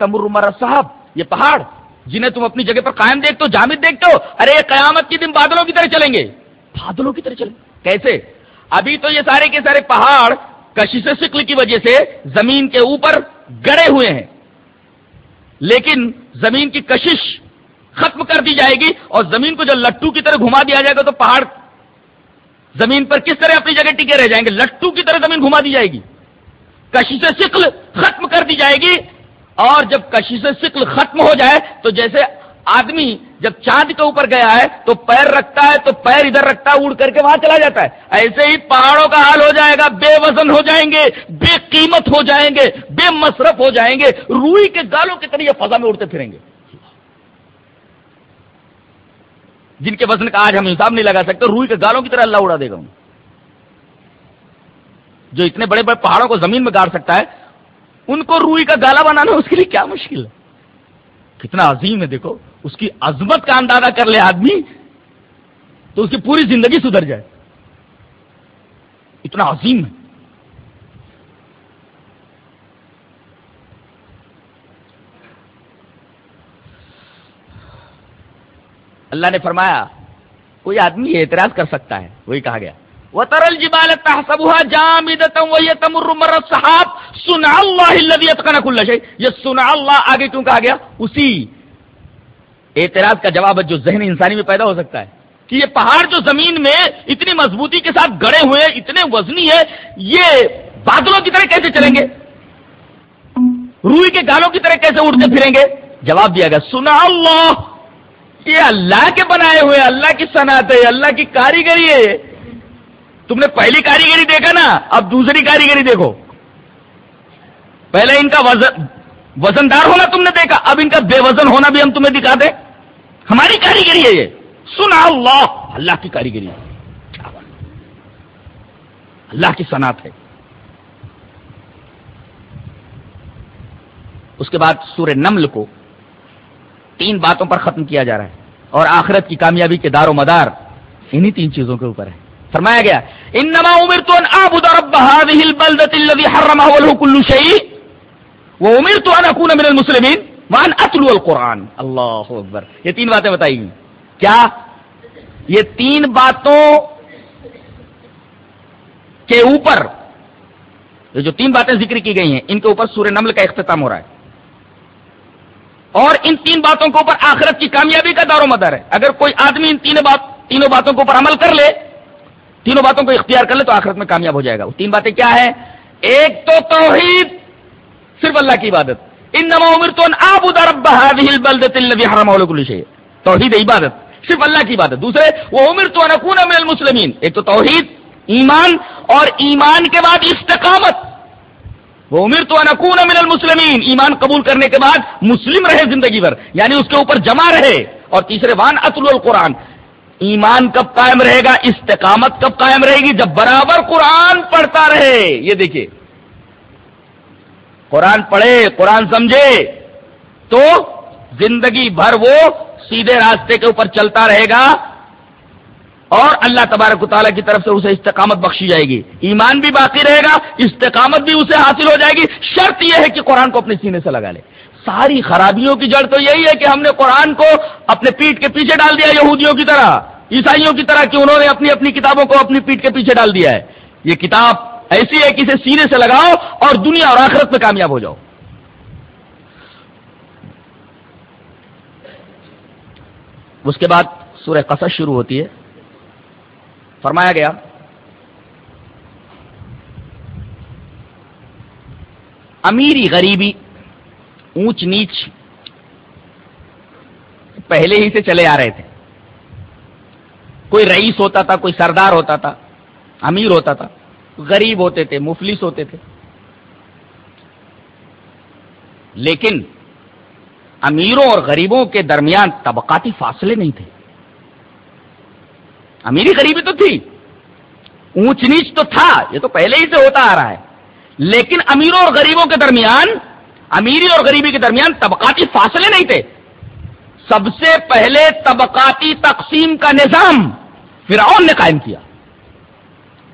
تمر صاحب یہ پہاڑ جنہیں تم اپنی جگہ پر قائم دیکھتے ہو جامد دیکھتے ہو ارے قیامت کے دن بادلوں کی طرح چلیں گے۔ بادلوں کی طرح چلیں گے؟ کیسے؟ ابھی تو یہ سارے کے سارے پہاڑ کشش سکل کی وجہ سے زمین کے اوپر گڑے ہوئے ہیں۔ لیکن زمین کی کشش ختم کر دی جائے گی اور زمین کو جو لٹو کی طرح گھما دیا جائے گا تو پہاڑ زمین پر کس طرح اپنی جگہ ٹکے رہ جائیں گے؟ لٹو کی طرح زمین گھما دی جائے گی۔ کشش سکل ختم کر دی جائے گی اور جب کشش سکل ختم ہو جائے تو جیسے آدمی جب چاند کے اوپر گیا ہے تو پیر رکھتا ہے تو پیر ادھر رکھتا ہے اڑ کر کے وہاں چلا جاتا ہے۔ ایسے ہی پہاڑوں کا حال ہو جائے گا، بے وزن ہو جائیں گے، بے قیمت ہو جائیں گے، بے مصرف ہو جائیں گے، روئی کے گالوں کے طریقے فضا میں اڑتے پھریں گے۔ جن کے وزن کا آج ہم حساب نہیں لگا سکتے، روئی کے گالوں کی طرح اللہ اڑا دے گا جو اتنے بڑے بڑے پہاڑوں کو زمین میں گاڑ سکتا ہے ان کو روئی کا گالا بنانا اس کے لیے کیا مشکل ہے؟ کتنا عظیم ہے دیکھو، اس کی عظمت کا اندازہ کر لے آدمی تو اس کی پوری زندگی سدھر جائے۔ اتنا عظیم ہے۔ اللہ نے فرمایا، کوئی آدمی اعتراض کر سکتا ہے؟ وہی کہا گیا۔ وہ ترل جبال جام صاحب سنا اللہ یہ سنا اللہ آگے کیوں کہا گیا؟ اسی اعتراض کا جواب جو ذہن انسانی میں پیدا ہو سکتا ہے کہ یہ پہاڑ جو زمین میں اتنی مضبوطی کے ساتھ گڑے ہوئے، اتنے وزنی ہے یہ بادلوں کی طرح کیسے چلیں گے؟ روئی کے گالوں کی طرح کیسے اٹھتے پھریں گے؟ جواب دیا گیا سنا اللہ یہ اللہ کے بنائے ہوئے، اللہ کی صنعت ہے، اللہ کی کاریگری ہے تم نے پہلی کاریگری دیکھا نا، اب دوسری کاریگری دیکھو۔ پہلے ان کا وزن وزن دار ہونا تم نے دیکھا، اب ان کا بے وزن ہونا بھی ہم تمہیں دکھا دیں۔ ہماری کاریگری ہے یہ۔ سنا اللہ اللہ کی کاریگری اللہ کی صنعت ہے۔ اس کے بعد سورہ نمل کو تین باتوں پر ختم کیا جا رہا ہے اور آخرت کی کامیابی کے دار و مدار انہی تین چیزوں کے اوپر ہے۔ فرمایا گیا، انما امرت ان اعبد رب هذه البلده الذي حرمه وله كل شيء، وامرت ان اكون من المسلمين وان اتلو القران اللہ اکبر۔ یہ تین باتیں بتائی گئی کیا؟ یہ تین باتوں کے اوپر، یہ جو تین باتیں ذکر کی گئی ہیں، ان کے اوپر سورہ نمل کا اختتام ہو رہا ہے۔ اور ان تین باتوں کے اوپر آخرت کی کامیابی کا دار و مدار ہے۔ اگر کوئی آدمی ان تینوں بات تینوں باتوں کے اوپر عمل کر لے تینوں باتوں کو اختیار کر لے تو آخرت میں کامیاب ہو جائے گا۔ وہ تین باتیں کیا ہے ایک تو توحید، صرف اللہ کی عبادت۔ ان نما عمر تو توحید عبادت، صرف اللہ کی عبادت۔ دوسرے، وہ عمر تو نقون المسلمین۔ ایک تو توحید، ایمان اور ایمان کے بعد استقامت۔ وہ امیر تو انکون من المسلمین۔ ایمان قبول کرنے کے بعد مسلم رہے زندگی بھر یعنی اس کے اوپر جمع رہے۔ اور تیسرے، وان اطل القرآن۔ ایمان کب قائم رہے گا؟ استقامت کب قائم رہے گی؟ جب برابر قرآن پڑھتا رہے۔ یہ دیکھیے۔ قرآن پڑھے، قرآن سمجھے، تو زندگی بھر وہ سیدھے راستے کے اوپر چلتا رہے گا اور اللہ تبارک و تعالیٰ کی طرف سے اسے استقامت بخشی جائے گی۔ ایمان بھی باقی رہے گا، استقامت بھی اسے حاصل ہو جائے گی۔ شرط یہ ہے کہ قرآن کو اپنے سینے سے لگا لے۔ ساری خرابیوں کی جڑ تو یہی ہے کہ ہم نے قرآن کو اپنے پیٹ کے پیچھے ڈال دیا، یہودیوں کی طرح۔ عیسائیوں کی طرح کہ انہوں نے اپنی اپنی کتابوں کو اپنی پیٹ کے پیچھے ڈال دیا ہے۔ یہ کتاب ایسی ہے کہ اسے سینے سے لگاؤ اور دنیا اور آخرت میں کامیاب ہو جاؤ۔ اس کے بعد سورہ قصص شروع ہوتی ہے۔ فرمایا گیا، امیری غریبی اونچ نیچ پہلے ہی سے چلے آ رہے تھے۔ کوئی رئیس ہوتا تھا، کوئی سردار ہوتا تھا، امیر ہوتا تھا، غریب ہوتے تھے، مفلس ہوتے تھے۔ لیکن امیروں اور غریبوں کے درمیان طبقاتی فاصلے نہیں تھے۔ امیری غریبی تو تھی، اونچ نیچ تو تھا، یہ تو پہلے ہی سے ہوتا آ رہا ہے۔ لیکن امیروں اور غریبوں کے درمیان، امیری اور غریبی کے درمیان طبقاتی فاصلے نہیں تھے۔ سب سے پہلے طبقاتی تقسیم کا نظام فرعون نے قائم کیا۔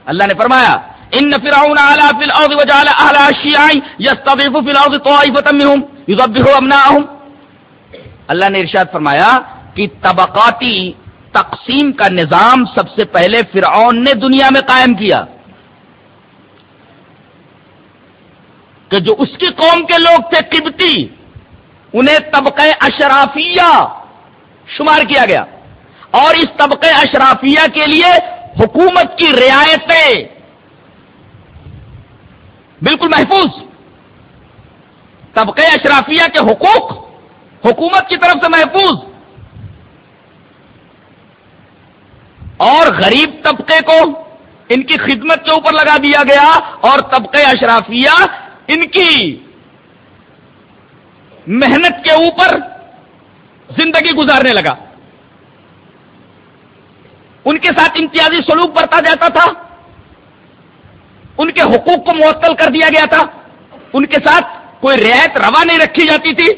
اللہ نے فرمایا، ان فرعون اعلی فی الارض وجعل اهلها شيعا يستضعف في الارض طائفه منهم يذبح ابناءهم. اللہ نے ارشاد فرمایا کہ طبقاتی تقسیم کا نظام سب سے پہلے فرعون نے دنیا میں قائم کیا۔ کہ جو اس کی قوم کے لوگ تھے، قبطی انہیں طبقہ اشرافیہ شمار کیا گیا۔ اور اس طبقہ اشرافیہ کے لیے حکومت کی رعایتیں بالکل محفوظ۔ طبقہ اشرافیہ کے حقوق حکومت کی طرف سے محفوظ۔ اور غریب طبقے کو ان کی خدمت کے اوپر لگا دیا گیا اور طبقہ اشرافیہ ان کی محنت کے اوپر زندگی گزارنے لگا۔ ان کے ساتھ امتیازی سلوک برتا جاتا تھا۔ ان کے حقوق کو معطل کر دیا گیا تھا۔ ان کے ساتھ کوئی رعایت روا نہیں رکھی جاتی تھی۔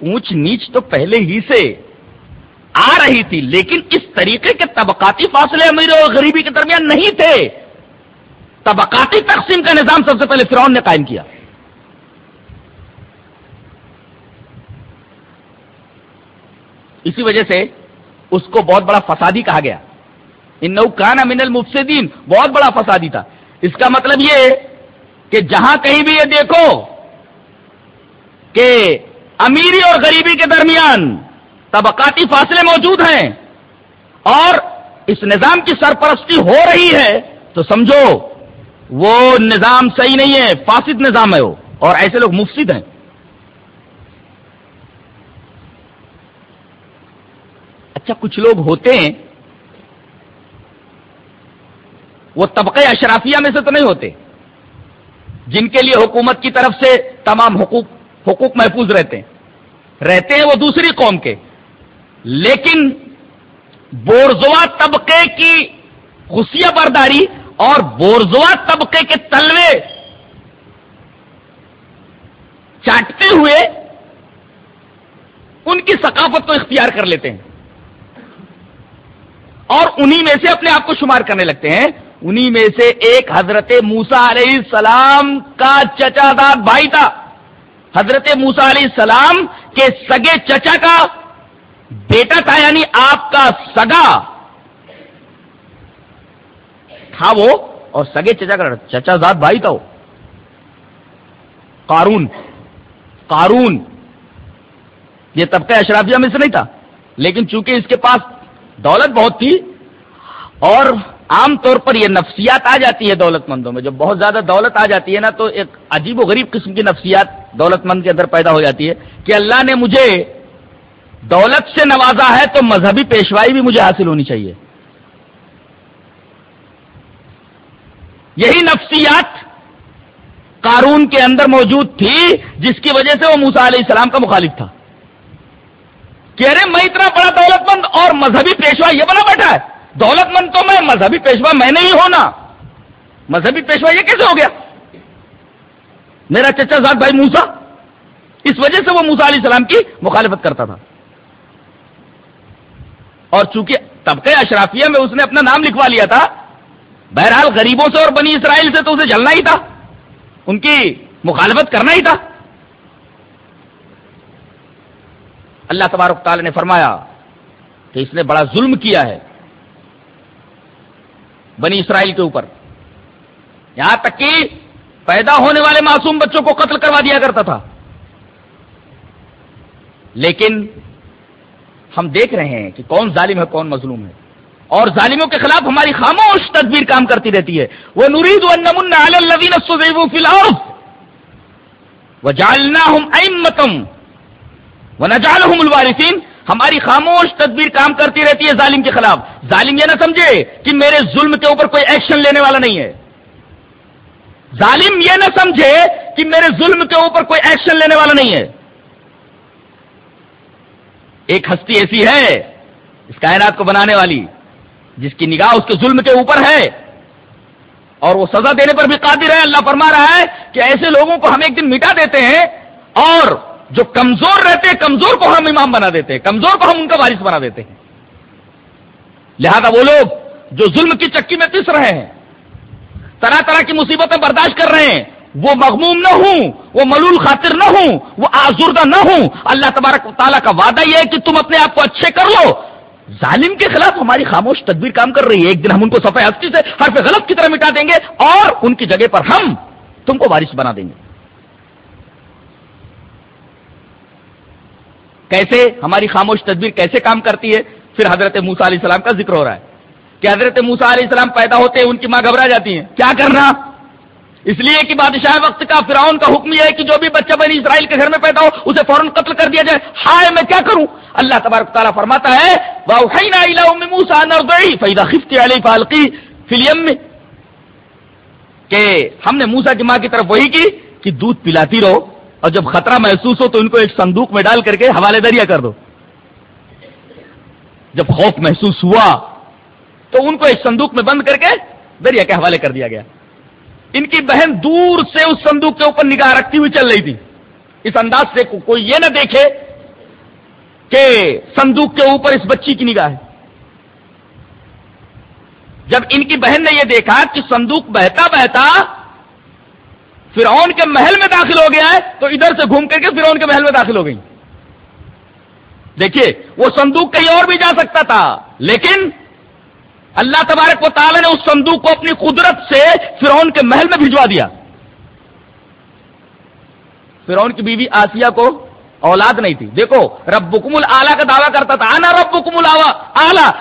اونچ نیچ تو پہلے ہی سے آ رہی تھی، لیکن اس طریقے کے طبقاتی فاصلے امیر اور غریبی کے درمیان نہیں تھے۔ طبقاتی تقسیم کا نظام سب سے پہلے فرعون نے قائم کیا۔ اسی وجہ سے اس کو بہت بڑا فسادی کہا گیا۔ ان نو کان امین المفسدین، بہت بڑا فسادی تھا۔ اس کا مطلب یہ کہ جہاں کہیں بھی یہ دیکھو کہ امیری اور غریبی کے درمیان طبقاتی فاصلے موجود ہیں اور اس نظام کی سرپرستی ہو رہی ہے تو سمجھو، وہ نظام صحیح نہیں ہے، فاسد نظام ہے وہ اور ایسے لوگ مفسد ہیں۔ اچھا کچھ لوگ ہوتے ہیں، وہ طبقے اشرافیہ میں سے تو نہیں ہوتے، جن کے لیے حکومت کی طرف سے تمام حقوق حقوق محفوظ رہتے ہیں۔ رہتے ہیں وہ دوسری قوم کے، لیکن بورزوا طبقے کی خوشیاں برداری اور بورزوا طبقے کے تلوے چاٹتے ہوئے ان کی ثقافت کو اختیار کر لیتے ہیں۔ اور انہی میں سے اپنے آپ کو شمار کرنے لگتے ہیں۔ انہی میں سے ایک حضرت موسا علیہ السلام کا چچا داد بھائی تھا۔ حضرت موسا علیہ السلام کے سگے چچا کا بیٹا تھا یعنی آپ کا سگا تھا وہ، اور سگے چچا کا چچا زاد بھائی تھا وہ۔ قارون قارون۔ یہ طبقہ اشرافیہ میں سے نہیں تھا، لیکن چونکہ اس کے پاس دولت بہت تھی اور عام طور پر یہ نفسیات آ جاتی ہے دولت مندوں میں۔ جب بہت زیادہ دولت آ جاتی ہے نا تو ایک عجیب و غریب قسم کی نفسیات دولت مند کے اندر پیدا ہو جاتی ہے کہ اللہ نے مجھے دولت سے نوازا ہے تو مذہبی پیشوائی بھی مجھے حاصل ہونی چاہیے۔ یہی نفسیات قارون کے اندر موجود تھی جس کی وجہ سے وہ موسا علیہ السلام کا مخالف تھا۔ کہ ارے میں اتنا بڑا دولت مند اور مذہبی پیشوا یہ بنا بیٹھا ہے۔ دولت مند تو میں، مذہبی پیشوا میں نہیں ہونا۔ مذہبی پیشوا یہ کیسے ہو گیا؟ میرا چچا صاحب بھائی موسا، اس وجہ سے وہ موسا علیہ السلام کی مخالفت کرتا تھا۔ اور چونکہ طبقے اشرافیہ میں اس نے اپنا نام لکھوا لیا تھا، بہرحال غریبوں سے اور بنی اسرائیل سے تو اسے جلنا ہی تھا۔ ان کی مخالفت کرنا ہی تھا۔ اللہ تبارک تعالی نے فرمایا کہ اس نے بڑا ظلم کیا ہے بنی اسرائیل کے اوپر۔ یہاں تک کہ پیدا ہونے والے معصوم بچوں کو قتل کروا دیا کرتا تھا۔ لیکن ہم دیکھ رہے ہیں کہ کون ظالم ہے، کون مظلوم ہے۔ اور ظالموں کے خلاف ہماری خاموش تدبیر کام کرتی رہتی ہے۔ وہ نورید فی الارض وجعلناهم متم وہ نجالحم الوارثین ہماری خاموش تدبیر کام کرتی رہتی ہے ظالم کے خلاف۔ ظالم یہ نہ سمجھے کہ میرے ظلم کے اوپر کوئی ایکشن لینے والا نہیں ہے۔ ظالم یہ نہ سمجھے کہ میرے ظلم کے اوپر کوئی ایکشن لینے والا نہیں ہے۔ ایک ہستی ایسی ہے اس کائنات کو بنانے والی، جس کی نگاہ اس کے ظلم کے اوپر ہے۔ اور وہ سزا دینے پر بھی قادر ہے، اللہ فرما رہا ہے کہ ایسے لوگوں کو ہم ایک دن مٹا دیتے ہیں اور جو کمزور رہتے ہیں، کمزور کو ہم امام بنا دیتے ہیں، کمزور کو ہم ان کا وارث بنا دیتے ہیں۔ لہذا وہ لوگ جو ظلم کی چکی میں پس رہے ہیں، طرح طرح کی مصیبتیں برداشت کر رہے ہیں، وہ مغموم نہ ہوں، وہ ملول خاطر نہ ہوں، وہ آزردہ نہ ہوں، اللہ تبارک تعالیٰ کا وعدہ یہ ہے کہ تم اپنے آپ کو اچھے کر لو۔ ظالم کے خلاف ہماری خاموش تدبیر کام کر رہی ہے۔ ایک دن ہم ان کو صفحہ ہستی سے ہر پہ غلط کی طرح مٹا دیں گے اور ان کی جگہ پر ہم تم کو وارث بنا دیں گے۔ کیسے ہماری خاموش تدبیر کیسے کام کرتی ہے؟ پھر حضرت موسا علیہ السلام کا ذکر ہو رہا ہے کہ حضرت موسا علیہ السلام پیدا ہوتے ہیں ان کی ماں گھبرا جاتی ہیں۔ کیا کرنا؟ اس لیے کہ بادشاہ وقت کا فرعون کا حکم یہ ہے کہ جو بھی بچہ بنی اسرائیل کے گھر میں پیدا ہو، اسے فوراً قتل کر دیا جائے۔ ہائے، میں کیا کروں؟ اللہ تبارک تعالیٰ فرماتا ہے فلیم کہ ہم نے موسا کی ماں کی طرف وہی کی کہ دودھ پلاتی رہو۔ اور جب خطرہ محسوس ہو تو ان کو ایک صندوق میں ڈال کر کے حوالے دریا کر دو۔ جب خوف محسوس ہوا تو ان کو ایک صندوق میں بند کر کے دریا کے حوالے کر دیا گیا۔ ان کی بہن دور سے اس صندوق کے اوپر نگاہ رکھتی ہوئی چل رہی تھی۔ اس انداز سے کوئی یہ نہ دیکھے کہ صندوق کے اوپر اس بچی کی نگاہ ہے۔ جب ان کی بہن نے یہ دیکھا کہ صندوق بہتا بہتا فرعون کے محل میں داخل ہو گیا ہے، تو ادھر سے گھوم کر کے فرعون کے محل میں داخل ہو گئی۔ دیکھیے، وہ صندوق کہیں اور بھی جا سکتا تھا، لیکن اللہ تبارک و تعالی نے اس صندوق کو اپنی قدرت سے فرعون کے محل میں بھجوا دیا۔ فرعون کی بیوی آسیہ کو اولاد نہیں تھی۔ دیکھو رب بکم کا دعویٰ کرتا تھا آنا رب بکم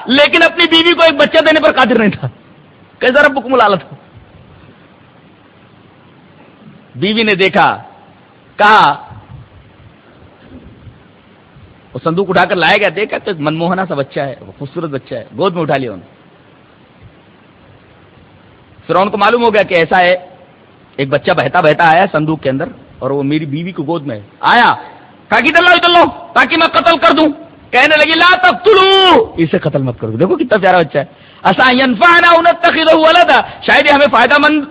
لیکن اپنی بیوی کو ایک بچہ دینے پر قادر نہیں تھا۔ کیسا رب بکم آلہ تھا؟ بیوی نے دیکھا، کہا، وہ صندوق اٹھا کر لایا گیا دیکھا تو منموہنا سا بچہ ہے، وہ خوبصورت بچہ ہے، گود میں اٹھا لیا انہوں فرعون کو معلوم ہو گیا کہ ایسا ہے، ایک بچہ بہتا بہتا آیا صندوق کے اندر اور وہ میری بیوی کو گود میں آیا۔ تاکہ لو تاکہ میں قتل کر دوں۔ کہنے لگی، لا تب اسے قتل مت کر دوں دیکھو کتنا پیارا بچہ ہے۔ شاید یہ ہمیں فائدہ مند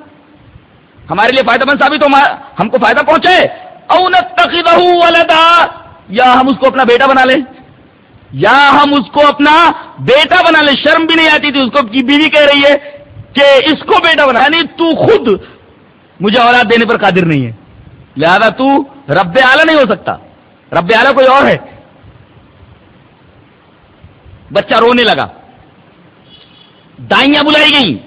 ہمارے لیے فائدہ مند ثابت ہو، ہم کو فائدہ پہنچے۔ اونت یا ہم اس کو اپنا بیٹا بنا لیں۔ یا ہم اس کو اپنا بیٹا بنا لیں۔ شرم بھی نہیں آتی تھی، اس کو بیوی کہہ رہی ہے کہ اس کو بیٹا بنا۔ یعنی تو خود مجھے اولاد دینے پر قادر نہیں ہے۔ لہذا تو رب اعلی نہیں ہو سکتا۔ رب اعلی کوئی اور ہے؟ بچہ رونے لگا۔ دائیاں بلائی گئی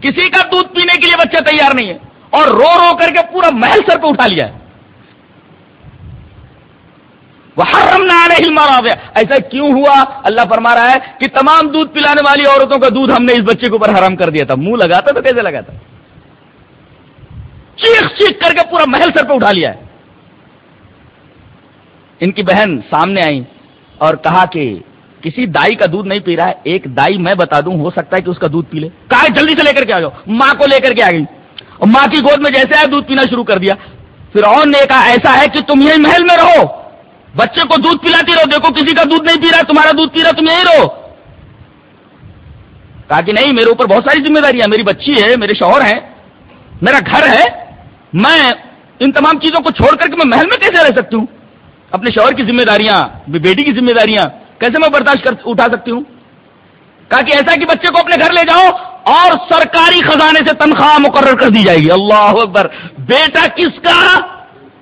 کسی کا دودھ پینے کے لیے بچہ تیار نہیں ہے اور رو رو کر کے پورا محل سر پہ اٹھا لیا ہے۔ حرم نہ ایسا کیوں ہوا؟ اللہ فرما رہا ہے کہ تمام دودھ پلانے والی عورتوں کا دودھ ہم نے اس بچے کے اوپر حرام کر دیا تھا۔ منہ لگاتا تو کیسے لگاتا؟ چیخ چیخ کر کے پورا محل سر پہ اٹھا لیا ہے۔ ان کی بہن سامنے آئی اور کہا کہ کسی دائی کا دودھ نہیں پی رہا ہے، ایک دائی میں بتا دوں، ہو سکتا ہے کہ اس کا دودھ پی لے۔ کہا جلدی سے لے کر کے آ جاؤ۔ ماں کو لے کر کے آ گئی۔ اور ماں کی گود میں جیسے آئے دودھ پینا شروع کر دیا پھر اور نے کہا، ایسا ہے کہ تم یہی محل میں رہو۔ بچے کو دودھ پلاتی رہو۔ دیکھو، کسی کا دودھ نہیں پی رہا، تمہارا دودھ پی رہا، تم یہی رہو۔ کہا کہ نہیں، میرے اوپر بہت ساری ذمہ داریاں میری بچی ہے، میرے شوہر ہیں، میرا گھر ہے۔ میں ان تمام چیزوں کو چھوڑ کر کے میں محل میں کیسے رہ سکتی ہوں؟ اپنے شوہر کی ذمہ داریاں، بیٹی کی ذمہ داریاں کیسے میں برداشت کر اٹھا سکتی ہوں؟ کہا کہ ایسا کہ بچے کو اپنے گھر لے جاؤ اور سرکاری خزانے سے تنخواہ مقرر کر دی جائے گی۔ اللہ اکبر۔ بیٹا کس کا؟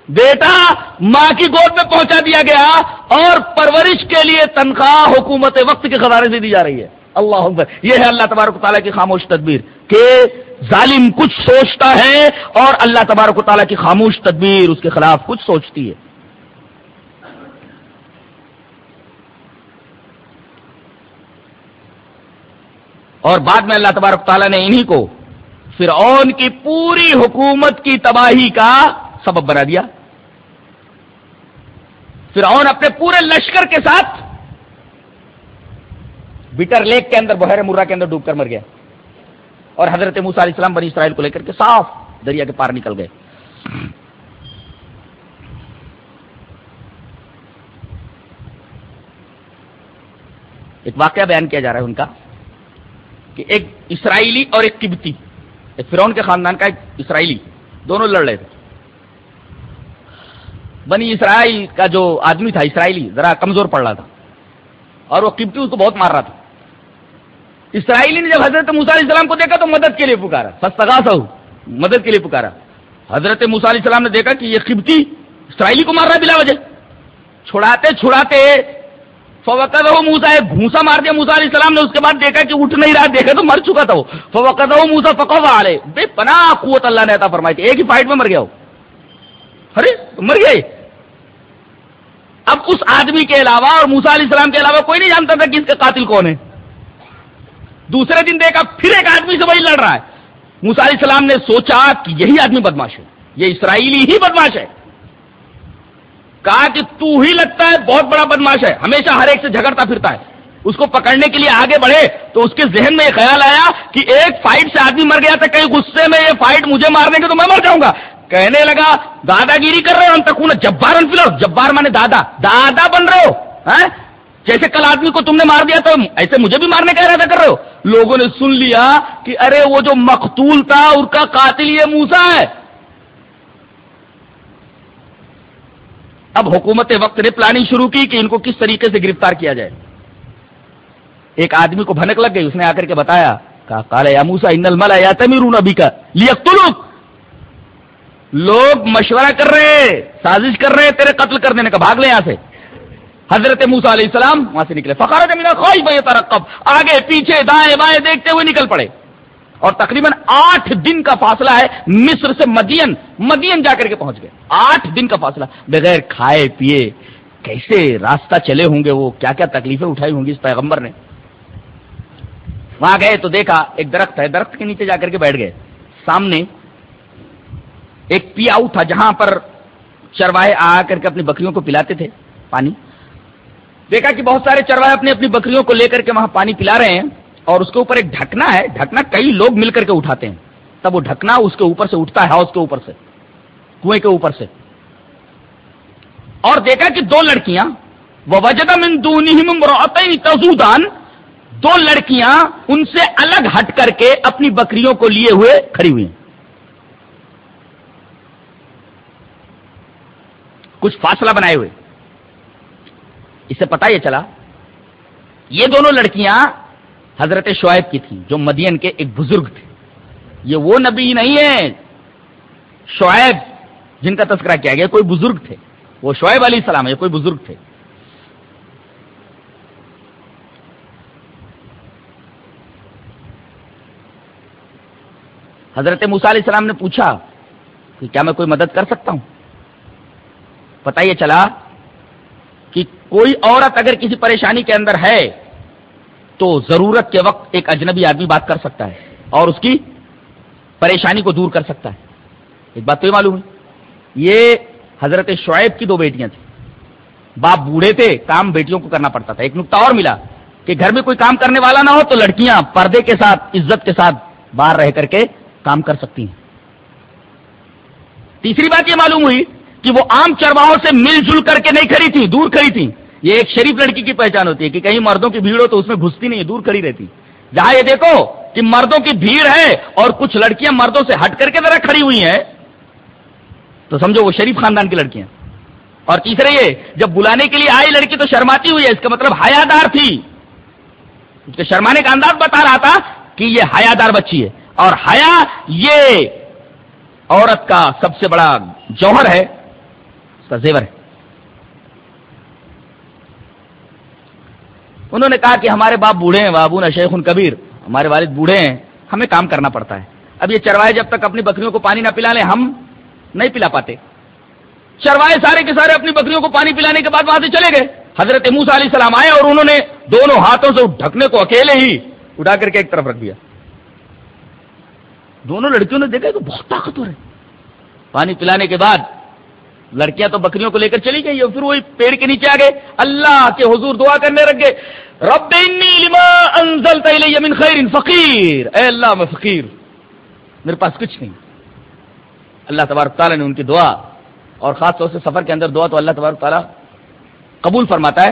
بیٹا ماں کی گود میں پہنچا دیا گیا اور پرورش کے لیے تنخواہ حکومت وقت کے خزانے سے دی جا رہی ہے۔ اللہ اکبر۔ یہ ہے اللہ تبارک تعالیٰ کی خاموش تدبیر کہ ظالم کچھ سوچتا ہے اور اللہ تبارک و تعالیٰ کی خاموش تدبیر اس کے خلاف کچھ سوچتی ہے۔ اور بعد میں اللہ تبارک تعالیٰ نے انہی کو فرعون کی پوری حکومت کی تباہی کا سبب بنا دیا۔ فرعون اپنے پورے لشکر کے ساتھ بیٹر لیک کے اندر بحیر مرا کے اندر ڈوب کر مر گیا۔ اور حضرت موسیٰ علیہ السلام بنی اسرائیل کو لے کر کے صاف دریا کے پار نکل گئے۔ ایک واقعہ بیان کیا جا رہا ہے ان کا۔ کہ ایک اسرائیلی اور ایک قبطی ایک فرعون کے خاندان کا ایک اسرائیلی، دونوں لڑ رہے تھے۔ بنی اسرائیل کا جو آدمی تھا، اسرائیلی، ذرا کمزور پڑ رہا تھا۔ اور وہ قبطی اس کو بہت مار رہا تھا۔ اسرائیلی نے جب حضرت علیہ السلام کو دیکھا تو مدد کے لیے پکارا۔ سستگا سا مدد کے لیے پکارا۔ حضرت علیہ السلام نے دیکھا کہ یہ قبطی اسرائیلی کو مار رہا ہے بلا وجہ۔ چھڑاتے چھڑاتے فوقت ہو موسا ایک گھوسا مار دیا موسا علیہ السلام نے، اس کے بعد دیکھا کہ اٹھ نہیں رہا، دیکھا تو مر چکا تھا وہ۔ فوقت ہو موسا پکو والے بے پناہ قوت اللہ نے عطا فرمائی تھی۔ ایک ہی فائٹ میں مر گیا ہو ارے، مر گئے اب اس آدمی کے علاوہ اور موسا علیہ السلام کے علاوہ کوئی نہیں جانتا تھا کہ اس کا قاتل کون ہے دوسرے دن دیکھا پھر ایک آدمی سے وہی لڑ رہا ہے۔ موسا علیہ السلام نے سوچا کہ یہی آدمی بدماش ہے۔ یہ اسرائیلی ہی بدماش ہے۔ کہا کہ تو ہی لگتا ہے بہت بڑا بدماش ہے، ہمیشہ ہر ایک سے جھگڑتا پھرتا ہے۔ اس کو پکڑنے کے لیے آگے بڑھے تو اس کے ذہن میں یہ خیال آیا کہ ایک فائٹ سے آدمی مر گیا تھا، کہیں غصے میں یہ فائٹ مجھے مار دیں گے تو میں مر جاؤں گا۔ کہنے لگا دادا گیری کر رہے ہو، ہم تک جبار فلو جبار مانے دادا۔ دادا بن رہے ہو ہاں؟ جیسے کل آدمی کو تم نے مار دیا تو ایسے مجھے بھی مارنے کا ارادہ کر رہے ہو۔ لوگوں نے سن لیا کہ ارے وہ جو مقتول تھا اس کا قاتل یہ موسا ہے۔ اب حکومت وقت نے پلاننگ شروع کی کہ ان کو کس طریقے سے گرفتار کیا جائے۔ ایک آدمی کو بھنک لگ گئی، اس نے آ کر کے بتایا، کہا کالا یا موسا ان الملا یا تمیر ابھی کا لیا لوگ مشورہ کر رہے سازش کر رہے تیرے قتل کر دینے کا بھاگ لے یہاں سے۔ حضرت موسا علیہ السلام وہاں سے نکلے۔ فخارت میرا خواہش بھائی ترقب آگے، پیچھے، دائیں بائیں دیکھتے ہوئے نکل پڑے۔ اور تقریباً آٹھ دن کا فاصلہ ہے مصر سے مدین مدین جا کر کے پہنچ گئے۔ آٹھ دن کا فاصلہ۔ بغیر کھائے پیے، کیسے راستہ چلے ہوں گے وہ؟ کیا کیا تکلیفیں اٹھائی ہوں گی اس پیغمبر نے؟ وہاں گئے تو دیکھا ایک درخت ہے، درخت کے نیچے جا کر کے بیٹھ گئے۔ سامنے ایک پیاؤ تھا جہاں پر چرواہے آ کر کے اپنی بکریوں کو پلاتے تھے، پانی۔ دیکھا کہ بہت سارے چرواہے اپنی اپنی بکریوں کو لے کر کے وہاں پانی پلا رہے ہیں۔ اور اس کے اوپر ایک ڈھکنا ہے، ڈھکنا کئی لوگ مل کر کے اٹھاتے ہیں۔ تب وہ ڈھکنا اس کے اوپر سے اٹھتا ہے، ہاؤس کے اوپر سے، کنویں کے اوپر سے۔ اور دیکھا کہ دو لڑکیاں وجد تزودان، دو لڑکیاں ان سے الگ ہٹ کر کے اپنی بکریوں کو لیے ہوئے کھڑی ہوئی کچھ فاصلہ بنائے ہوئے۔ اسے پتا یہ چلا، یہ دونوں لڑکیاں حضرت شعیب کی تھی، جو مدین کے ایک بزرگ تھے۔ یہ وہ نبی نہیں ہے، شعیب، جن کا تذکرہ کیا گیا، کوئی بزرگ تھے۔ وہ شعیب علیہ السلام ہے کوئی بزرگ تھے۔ حضرت موسا علیہ السلام نے پوچھا کہ کیا میں کوئی مدد کر سکتا ہوں؟ پتا یہ چلا کہ کوئی عورت اگر کسی پریشانی کے اندر ہے تو ضرورت کے وقت ایک اجنبی آدمی بات کر سکتا ہے اور اس کی پریشانی کو دور کر سکتا ہے۔ ایک بات تو یہ معلوم ہے۔ یہ حضرت شعیب کی دو بیٹیاں تھیں۔ باپ بوڑھے تھے، کام بیٹیوں کو کرنا پڑتا تھا۔ ایک نقطہ اور ملا کہ گھر میں کوئی کام کرنے والا نہ ہو تو لڑکیاں پردے کے ساتھ، عزت کے ساتھ باہر رہ کر کے کام کر سکتی ہیں۔ تیسری بات یہ معلوم ہوئی کہ وہ عام چرواہوں سے مل جل کر کے نہیں کھڑی تھی دور کھڑی تھی یہ ایک شریف لڑکی کی پہچان ہوتی ہے کہ کہیں مردوں کی بھیڑ ہو تو اس میں گھستی نہیں، دور کھڑی رہتی۔ جہاں یہ دیکھو کہ مردوں کی بھیڑ ہے اور کچھ لڑکیاں مردوں سے ہٹ کر کے ذرا کھڑی ہوئی ہیں، تو سمجھو وہ شریف خاندان کی لڑکیاں۔ اور تیسرے یہ، جب بلانے کے لیے آئی لڑکی تو شرماتی ہوئی ہے، اس کا مطلب حیادار تھی۔ اس کے شرمانے کا انداز بتا رہا تھا کہ یہ حیادار بچی ہے۔ اور حیا یہ عورت کا سب سے بڑا جوہر ہے، اس کا زیور ہے۔ انہوں نے کہا کہ ہمارے باپ بوڑھے ہیں بابو نہ شیخ کبیر ہمارے والد بوڑھے ہیں، ہمیں کام کرنا پڑتا ہے۔ اب یہ چروائے جب تک اپنی بکریوں کو پانی نہ پلا لیں، ہم نہیں پلا پاتے۔ چروائے سارے کے سارے اپنی بکریوں کو پانی پلانے کے بعد وہاں سے چلے گئے۔ حضرت موسا علیہ السلام آئے اور انہوں نے دونوں ہاتھوں سے ڈھکنے کو اکیلے ہی اٹھا کر کے ایک طرف رکھ دیا۔ دونوں لڑکیوں نے دیکھا تو بہت طاقتور ہے۔ پانی پلانے کے بعد لڑکیاں تو بکریوں کو لے کر چلی گئی اور پھر وہی پیڑ کے نیچے آ گئے۔ اللہ کے حضور دعا کرنے رکھ گئے۔ رب لما انزلت من خیر فقیر۔ اے اللہ، میں فقیر میرے پاس کچھ نہیں۔ اللہ تبارک تعالیٰ نے ان کی دعا اور خاص طور سے سفر کے اندر دعا تو اللہ تبارک تعالیٰ قبول فرماتا ہے۔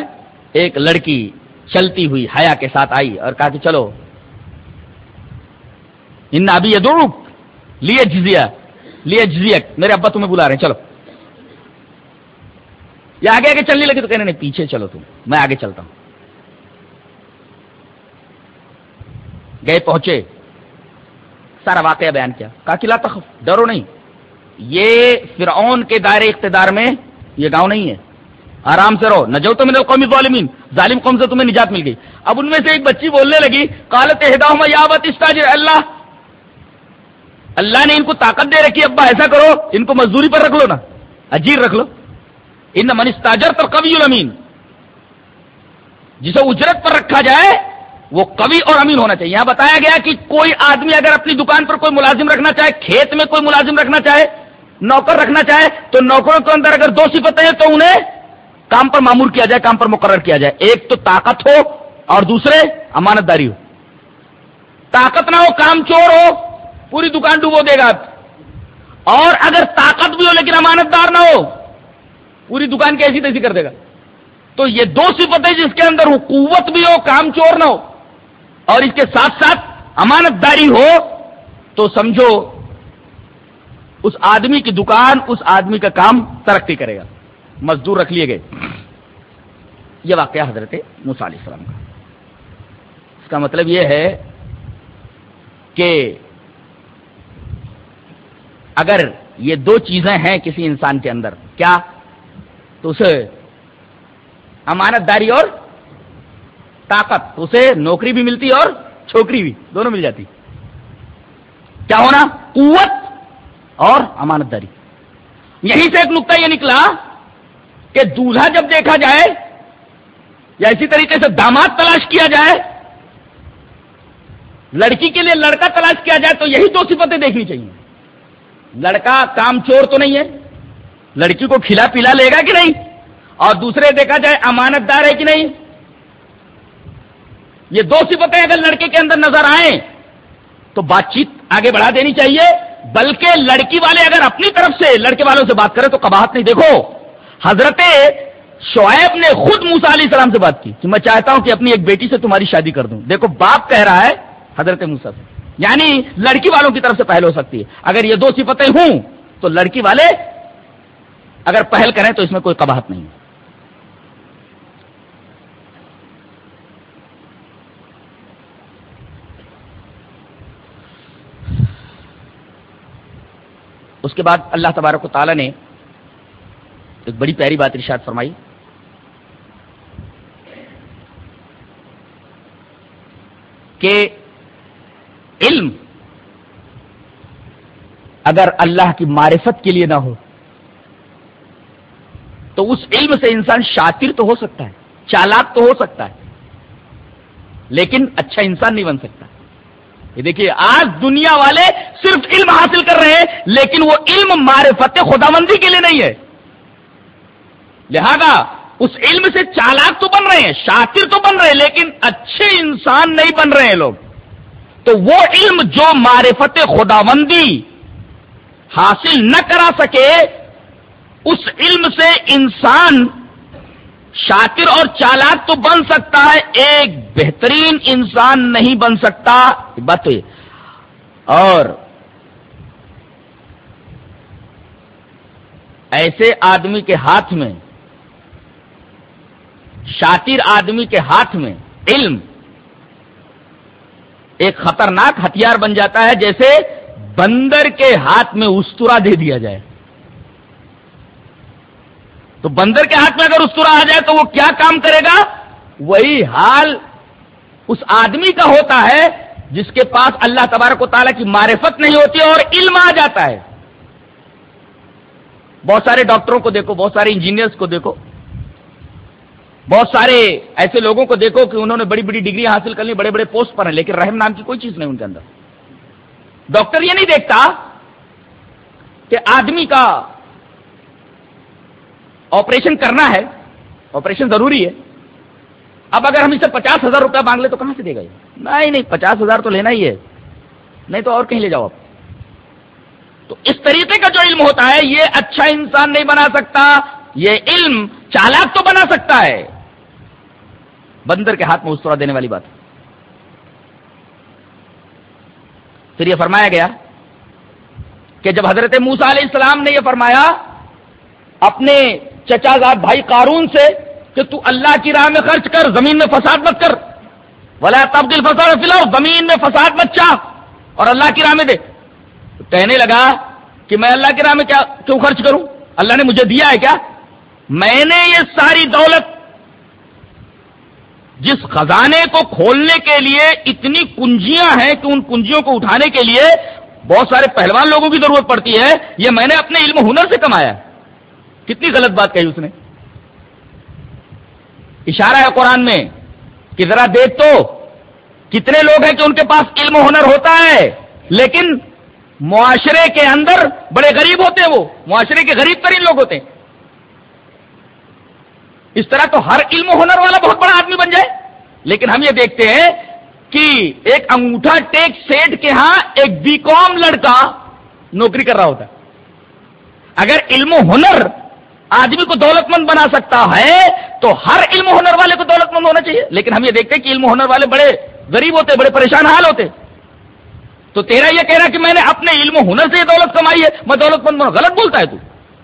ایک لڑکی چلتی ہوئی حیا کے ساتھ آئی اور کہا کہ چلو، ان ابھی یہ دوڑ لیے جزیا لیے جزیک میرے ابا تمہیں بلا رہے ہیں، چلو۔ یا آگے آگے چلنے لگے تو کہنے نہیں، پیچھے چلو تم، میں آگے چلتا ہوں۔ گئے، پہنچے۔ سارا واقعہ بیان کیا۔ کہا تخف، ڈرو نہیں۔ یہ فرعون کے دائرے اقتدار میں یہ گاؤں نہیں ہے۔ آرام سے رہو۔ نجو تو میرے قومی ظالمین ظالم قوم سے تمہیں نجات مل گئی۔ اب ان میں سے ایک بچی بولنے لگی کالت یابت استاجر اللہ۔ اللہ نے ان کو طاقت دے رکھی، ابا ایسا کرو، ان کو مزدوری پر رکھ لو نا۔ اجیر رکھ لو۔ ان من استاجر تو کبھی امین جسے اجرت پر رکھا جائے، وہ کبھی اور امین ہونا چاہیے۔ یہاں بتایا گیا کہ کوئی آدمی اگر اپنی دکان پر کوئی ملازم رکھنا چاہے، کھیت میں کوئی ملازم رکھنا چاہے، نوکر رکھنا چاہے، تو نوکروں کے اندر اگر دو صفتیں ہیں، تو انہیں کام پر معمور کیا جائے، کام پر مقرر کیا جائے۔ ایک تو طاقت ہو اور دوسرے امانت داری ہو۔ طاقت نہ ہو، کام چور ہو، پوری دکان ڈوبو دے گا۔ اور اگر طاقت بھی ہو لیکن امانت دار نہ ہو پوری دکان کیسی تیسی کر دے گا۔ تو یہ دو صفتیں جس کے اندر ہو، قوت بھی ہو، کام چور نہ ہو، اور اس کے ساتھ ساتھ امانت داری ہو، تو سمجھو، اس آدمی کی دکان، اس آدمی کا کام ترقی کرے گا۔ مزدور رکھ لیے گئے۔ یہ واقعہ حضرت علیہ السلام کا۔ اس کا مطلب یہ ہے کہ اگر یہ دو چیزیں ہیں کسی انسان کے اندر، کیا اسے امانت داری اور طاقت اسے نوکری بھی ملتی اور چھوکری بھی، دونوں مل جاتی۔ کیا ہونا؟ قوت اور امانت داری۔ یہیں سے ایک نقطہ یہ نکلا کہ دولہا جب دیکھا جائے یا اسی طریقے سے داماد تلاش کیا جائے، لڑکی کے لیے لڑکا تلاش کیا جائے، تو یہی دو صفتیں دیکھنی چاہیے۔ لڑکا کام چور تو نہیں ہے لڑکی کو کھلا پلا لے گا کہ نہیں؟ اور دوسرے دیکھا جائے امانت دار ہے کہ نہیں؟ یہ دو صفتیں اگر لڑکے کے اندر نظر آئیں، تو بات چیت آگے بڑھا دینی چاہیے۔ بلکہ لڑکی والے اگر اپنی طرف سے، لڑکے والوں سے بات کریں تو کباہت نہیں، دیکھو۔ حضرت شعیب نے خود موسا علیہ السلام سے بات کی کہ میں چاہتا ہوں کہ اپنی ایک بیٹی سے تمہاری شادی کر دوں۔ دیکھو، باپ کہہ رہا ہے حضرت موسا سے۔ یعنی لڑکی والوں کی طرف سے پہل ہو سکتی ہے۔ اگر یہ دو صفتیں ہوں، تو لڑکی والے اگر پہل کریں تو اس میں کوئی کباہت نہیں اس کے بعد اللہ تبارک و تعالیٰ نے ایک بڑی پیاری بات ارشاد فرمائی۔ کہ علم اگر اللہ کی معرفت کے لیے نہ ہو تو اس علم سے انسان شاطر تو ہو سکتا ہے، چالاک تو ہو سکتا ہے، لیکن اچھا انسان نہیں بن سکتا۔ یہ دیکھیے، آج دنیا والے صرف علم حاصل کر رہے ہیں، لیکن وہ علم معرفت خدا مندی کے لیے نہیں ہے۔ لہذا، اس علم سے چالاک تو بن رہے ہیں، شاطر تو بن رہے ہیں، لیکن اچھے انسان نہیں بن رہے ہیں لوگ۔ تو وہ علم جو معرفت خداوندی حاصل نہ کرا سکے اس علم سے انسان شاطر اور چالاک تو بن سکتا ہے، ایک بہترین انسان نہیں بن سکتا بات اور ایسے آدمی کے ہاتھ میں شاطر آدمی کے ہاتھ میں علم ایک خطرناک ہتھیار بن جاتا ہے، جیسے بندر کے ہاتھ میں استرا دے دیا جائے۔ تو بندر کے ہاتھ میں اگر استرا آ جائے تو وہ کیا کام کرے گا؟ وہی حال اس آدمی کا ہوتا ہے جس کے پاس اللہ تبارک و تعالیٰ کی معرفت نہیں ہوتی اور علم آ جاتا ہے۔ بہت سارے ڈاکٹروں کو دیکھو، بہت سارے انجینئرس کو دیکھو۔ بہت سارے ایسے لوگوں کو دیکھو کہ انہوں نے بڑی بڑی ڈگری حاصل کر لی، بڑے بڑے پوسٹ پر ہیں، لیکن رحم نام کی کوئی چیز نہیں ان کے اندر۔ ڈاکٹر یہ نہیں دیکھتا کہ آدمی کا آپریشن کرنا ہے. آپریشن ضروری ہے. اب اگر ہم اسے پچاس ہزار روپیہ مانگ لیں تو کہاں سے دے گا یہ؟ نہیں نہیں، پچاس ہزار تو لینا ہی ہے. نہیں تو اور کہیں لے جاؤ آپ. تو اس طریقے کا جو علم ہوتا ہے، یہ اچھا انسان نہیں بنا سکتا. یہ علم چالاک تو بنا سکتا ہے. بندر کے ہاتھ میں اس دینے والی بات. پھر یہ فرمایا گیا کہ جب حضرت موسا علیہ السلام نے یہ فرمایا، اپنے چچا زاد بھائی قارون سے کہ تو اللہ کی راہ میں خرچ کر، زمین میں فساد مت کر۔ ولا تبدیل فساد فلاؤ زمین میں فساد مت چاہ۔ اور اللہ کی راہ میں دے۔ کہنے لگا کہ میں اللہ کی راہ میں کیا، کیوں خرچ کروں؟ اللہ نے مجھے دیا ہے کیا؟ میں نے یہ ساری دولت جس خزانے کو کھولنے کے لیے اتنی کنجیاں ہیں کہ ان کنجیوں کو اٹھانے کے لیے بہت سارے پہلوان لوگوں کی ضرورت پڑتی ہے، یہ میں نے اپنے علم ہنر سے کمایا کتنی غلط بات کہی اس نے؟ اشارہ ہے قرآن میں کہ ذرا دیکھ تو، کتنے لوگ ہیں کہ ان کے پاس علم و ہنر ہوتا ہے، لیکن معاشرے کے اندر بڑے غریب ہوتے ہیں وہ، معاشرے کے غریب ترین لوگ ہوتے ہیں۔ اس طرح تو ہر علم و ہنر والا بہت بڑا آدمی بن جائے۔ لیکن ہم یہ دیکھتے ہیں کہ ایک انگوٹھا ٹیک سیٹ کے ہاں ایک بی کام لڑکا نوکری کر رہا ہوتا ہے۔ اگر علم و ہنر آدمی کو دولت مند بنا سکتا ہے تو ہر علم ہنر والے کو دولت مند ہونا چاہیے۔ لیکن ہم یہ دیکھتے ہیں کہ علم ہنر والے بڑے غریب ہوتے بڑے پریشان حال ہوتے تو تیرا یہ کہنا کہ میں نے اپنے علم و ہنر سے یہ دولت کمائی ہے، میں دولت مند بنا، غلط بولتا ہے تو۔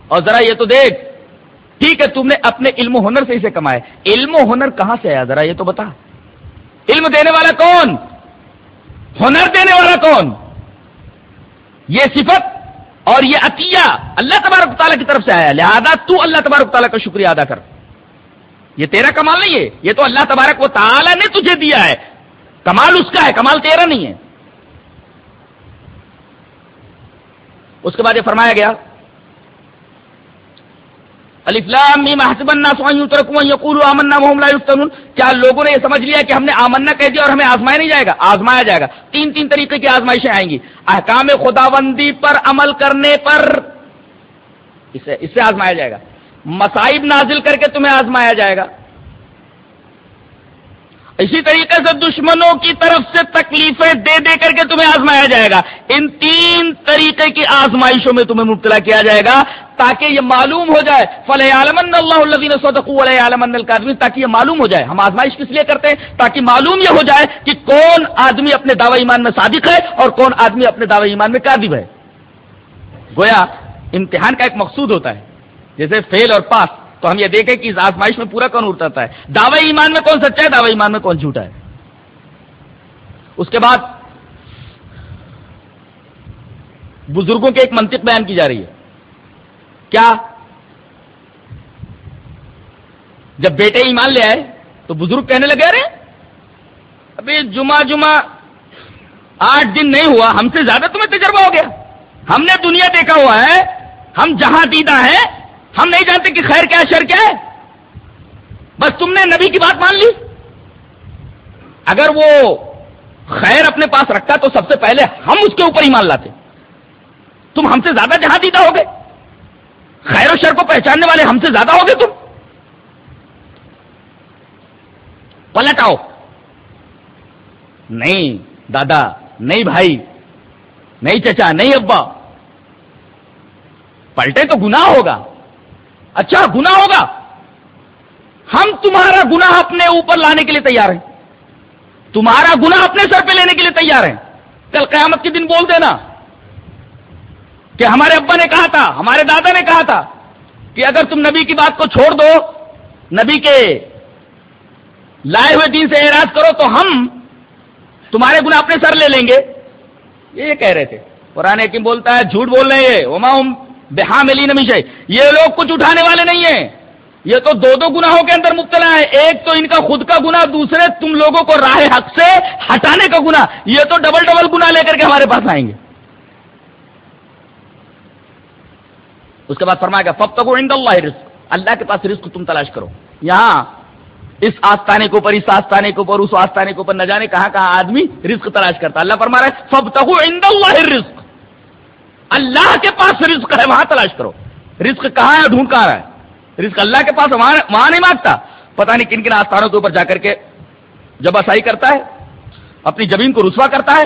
اور ذرا یہ تو دیکھ، ٹھیک ہے، تم نے اپنے علم و ہنر سے اسے کمایا۔ علم و ہنر کہاں سے آیا؟ ذرا یہ تو بتا۔ علم دینے والا کون؟ ہنر دینے والا کون؟ یہ صفت اور یہ عطیہ اللہ تبارک تعالیٰ کی طرف سے آیا لہذا تو اللہ تبارک تعالیٰ کا شکریہ ادا کر۔ یہ تیرا کمال نہیں ہے، یہ تو اللہ تبارک و تعالیٰ نے تجھے دیا ہے۔ کمال اس کا ہے، کمال تیرا نہیں ہے۔ اس کے بعد یہ فرمایا گیا کیا لوگوں نے یہ سمجھ لیا کہ ہم نے آمنا کہہ دیا اور ہمیں آزمایا نہیں جائے گا؟ آزمایا جائے گا. تین تین طریقے کی آزمائشیں آئیں گی. احکام خداوندی پر عمل کرنے پر. اسے اس سے آزمایا جائے گا. مسائب نازل کر کے تمہیں آزمایا جائے گا. اسی طریقے سے دشمنوں کی طرف سے تکلیفیں دے دے کر کے تمہیں آزمایا جائے گا۔ ان تین طریقے کی آزمائشوں میں تمہیں مبتلا کیا جائے گا تاکہ یہ معلوم ہو جائے۔ فلح عالمن اللہ عالمن القادمی تاکہ یہ معلوم ہو جائے۔ ہم آزمائش کس لیے کرتے ہیں؟ تاکہ معلوم یہ ہو جائے کہ کون آدمی اپنے دعوی ایمان میں صادق ہے اور کون آدمی اپنے دعوی ایمان میں کاذب ہے۔ گویا امتحان کا ایک مقصود ہوتا ہے۔ جیسے فیل اور پاس۔ تو ہم یہ دیکھیں کہ اس آزمائش میں پورا کون اترتا ہے؟ دعوی ایمان میں کون سچا ہے؟ دعوی ایمان میں کون جھوٹا ہے؟ اس کے بعد بزرگوں کے ایک منطق بیان کی جا رہی ہے۔ کیا جب بیٹے ایمان لے آئے تو بزرگ کہنے لگے رہے ابھی جمعہ جمعہ آٹھ دن نہیں ہوا، ہم سے زیادہ تمہیں تجربہ ہو گیا۔ ہم نے دنیا دیکھا ہوا ہے، ہم جہاں دیدہ ہیں ہم نہیں جانتے کہ خیر کیا شر کیا ہے؟ بس تم نے نبی کی بات مان لی۔ اگر وہ خیر اپنے پاس رکھتا تو سب سے پہلے ہم اس کے اوپر ہی مان لاتے۔ تم ہم سے زیادہ جہاں دیتا ہوگے۔ خیر و شر کو پہچاننے والے ہم سے زیادہ ہوگے تم۔ پلٹ آؤ نہیں دادا، نہیں بھائی، نہیں چچا، نہیں ابا۔ پلٹے تو گناہ ہوگا۔ اچھا گنا ہوگا۔ ہم تمہارا گنا اپنے اوپر لانے کے لیے تیار ہیں۔ تمہارا گنا اپنے سر پہ لینے کے لیے تیار ہیں۔ کل قیامت کے دن بول دینا کہ ہمارے ابا نے کہا تھا، ہمارے دادا نے کہا تھا کہ اگر تم نبی کی بات کو چھوڑ دو، نبی کے لائے ہوئے دن سے اعراض کرو تو ہم تمہارے گنا اپنے سر لے لیں گے۔ یہ کہہ رہے تھے۔ پرانے کی بولتا ہے، جھوٹ بول رہے ہیں۔ بےحام علی نمیش یہ لوگ کچھ اٹھانے والے نہیں ہیں۔ یہ تو دو دو گناہوں کے اندر مبتلا ہے۔ ایک تو ان کا خود کا گنا دوسرے تم لوگوں کو راہ حق سے ہٹانے کا گنا یہ تو ڈبل ڈبل گنا لے کر کے ہمارے پاس آئیں گے۔ اس کے بعد فرمایا گیا فب تک اللہ رزق۔ اللہ کے پاس رزق تم تلاش کرو۔ یہاں اس آستانے کے اوپر، اس آستانے کے اوپر، اس آستانے کے اوپر نہ جانے کہاں کہاں آدمی رزق تلاش کرتا۔ اللہ فرما رہا ہے فب تک اللہ رزق۔ اللہ کے پاس رزق ہے، وہاں تلاش کرو۔ رزق کہاں ہے، ڈھونڈ کہاں ہے؟ رزق اللہ کے پاس، وہاں نہیں مانگتا۔ پتا نہیں کن کن آستانوں کے اوپر جا کر کے جب اسائی کرتا ہے، اپنی زمین کو رسوا کرتا ہے،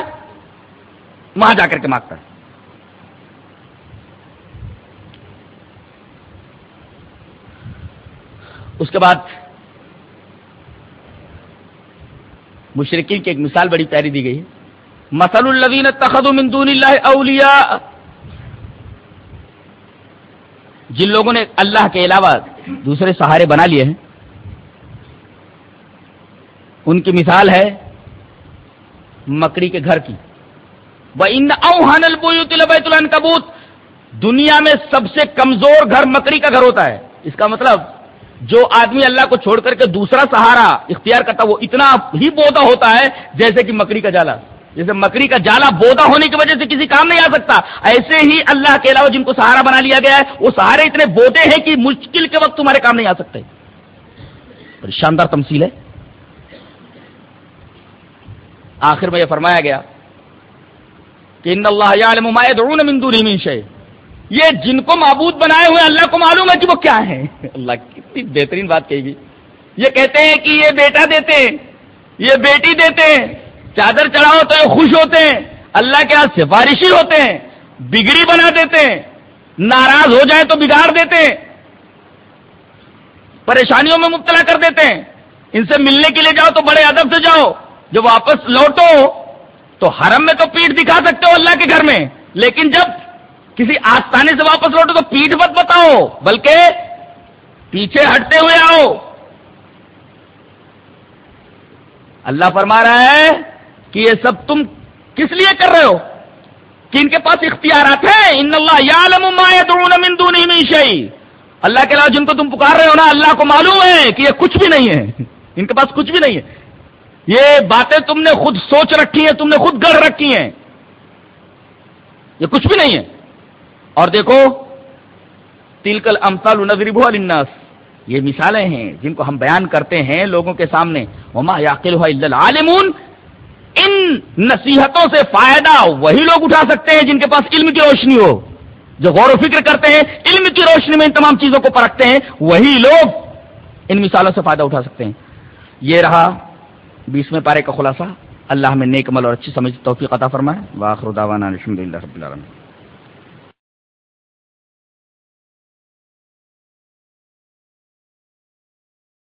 وہاں جا کر کے مانگتا ہے۔ اس کے بعد مشرقین کی ایک مثال بڑی پیاری دی گئی ہے۔ مسل الوین تخد من دون اللہ اولیاء جن لوگوں نے اللہ کے علاوہ دوسرے سہارے بنا لیے ہیں، ان کی مثال ہے مکڑی کے گھر کی۔ وہ ان اوہان کبوت دنیا میں سب سے کمزور گھر مکڑی کا گھر ہوتا ہے۔ اس کا مطلب جو آدمی اللہ کو چھوڑ کر کے دوسرا سہارا اختیار کرتا وہ اتنا ہی بودا ہوتا ہے جیسے کہ مکڑی کا جالا۔ جیسے مکڑی کا جالا بودا ہونے کی وجہ سے کسی کام نہیں آ سکتا۔ ایسے ہی اللہ کے علاوہ جن کو سہارا بنا لیا گیا ہے، وہ سہارے اتنے بودے ہیں کہ مشکل کے وقت تمہارے کام نہیں آ سکتے۔ شاندار تمثیل ہے۔ آخر میں یہ فرمایا گیا کہ ان اللہ من دون شے یہ جن کو معبود بنائے ہوئے اللہ کو معلوم ہے کہ وہ کیا ہے اللہ کتنی بہترین بات کہی گئی یہ کہتے ہیں کہ یہ بیٹا دیتے ہیں، یہ بیٹی دیتے ہیں۔ چادر چڑھاؤ تو یہ خوش ہوتے ہیں، اللہ کے ہاتھ سفارشی ہوتے ہیں، بگڑی بنا دیتے ہیں، ناراض ہو جائے تو بگاڑ دیتے ہیں۔ پریشانیوں میں مبتلا کر دیتے ہیں۔ ان سے ملنے کے لیے جاؤ تو بڑے ادب سے جاؤ۔ جب واپس لوٹو تو حرم میں تو پیٹ دکھا سکتے ہو اللہ کے گھر میں، لیکن جب کسی آستانے سے واپس لوٹو تو پیٹ مت بتاؤ، بلکہ پیچھے ہٹتے ہوئے آؤ۔ اللہ فرما رہا ہے کہ یہ سب تم کس لیے کر رہے ہو؟ کہ ان کے پاس اختیارات ہیں؟ ان اللہ من دونه شيء اللہ کے علاوہ جن کو تم پکار رہے ہو نا، اللہ کو معلوم ہے کہ یہ کچھ بھی نہیں ہے۔ ان کے پاس کچھ بھی نہیں ہے۔ یہ باتیں تم نے خود سوچ رکھی ہیں، تم نے خود گڑھ رکھی ہیں۔ یہ کچھ بھی نہیں ہے۔ اور دیکھو، تلکل امسال نظریب الناس یہ مثالیں ہیں جن کو ہم بیان کرتے ہیں لوگوں کے سامنے۔ وما یاقل عالمون ان نصیحتوں سے فائدہ وہی لوگ اٹھا سکتے ہیں جن کے پاس علم کی روشنی ہو۔ جو غور و فکر کرتے ہیں، علم کی روشنی میں ان تمام چیزوں کو پرکھتے ہیں، وہی لوگ ان مثالوں سے فائدہ اٹھا سکتے ہیں۔ یہ رہا بیسویں پارے کا خلاصہ۔ اللہ میں نیک مل اور اچھی سمجھ، توفیق عطا فرمائے۔ واخر دعوانا الحمد للہ رب العالمین۔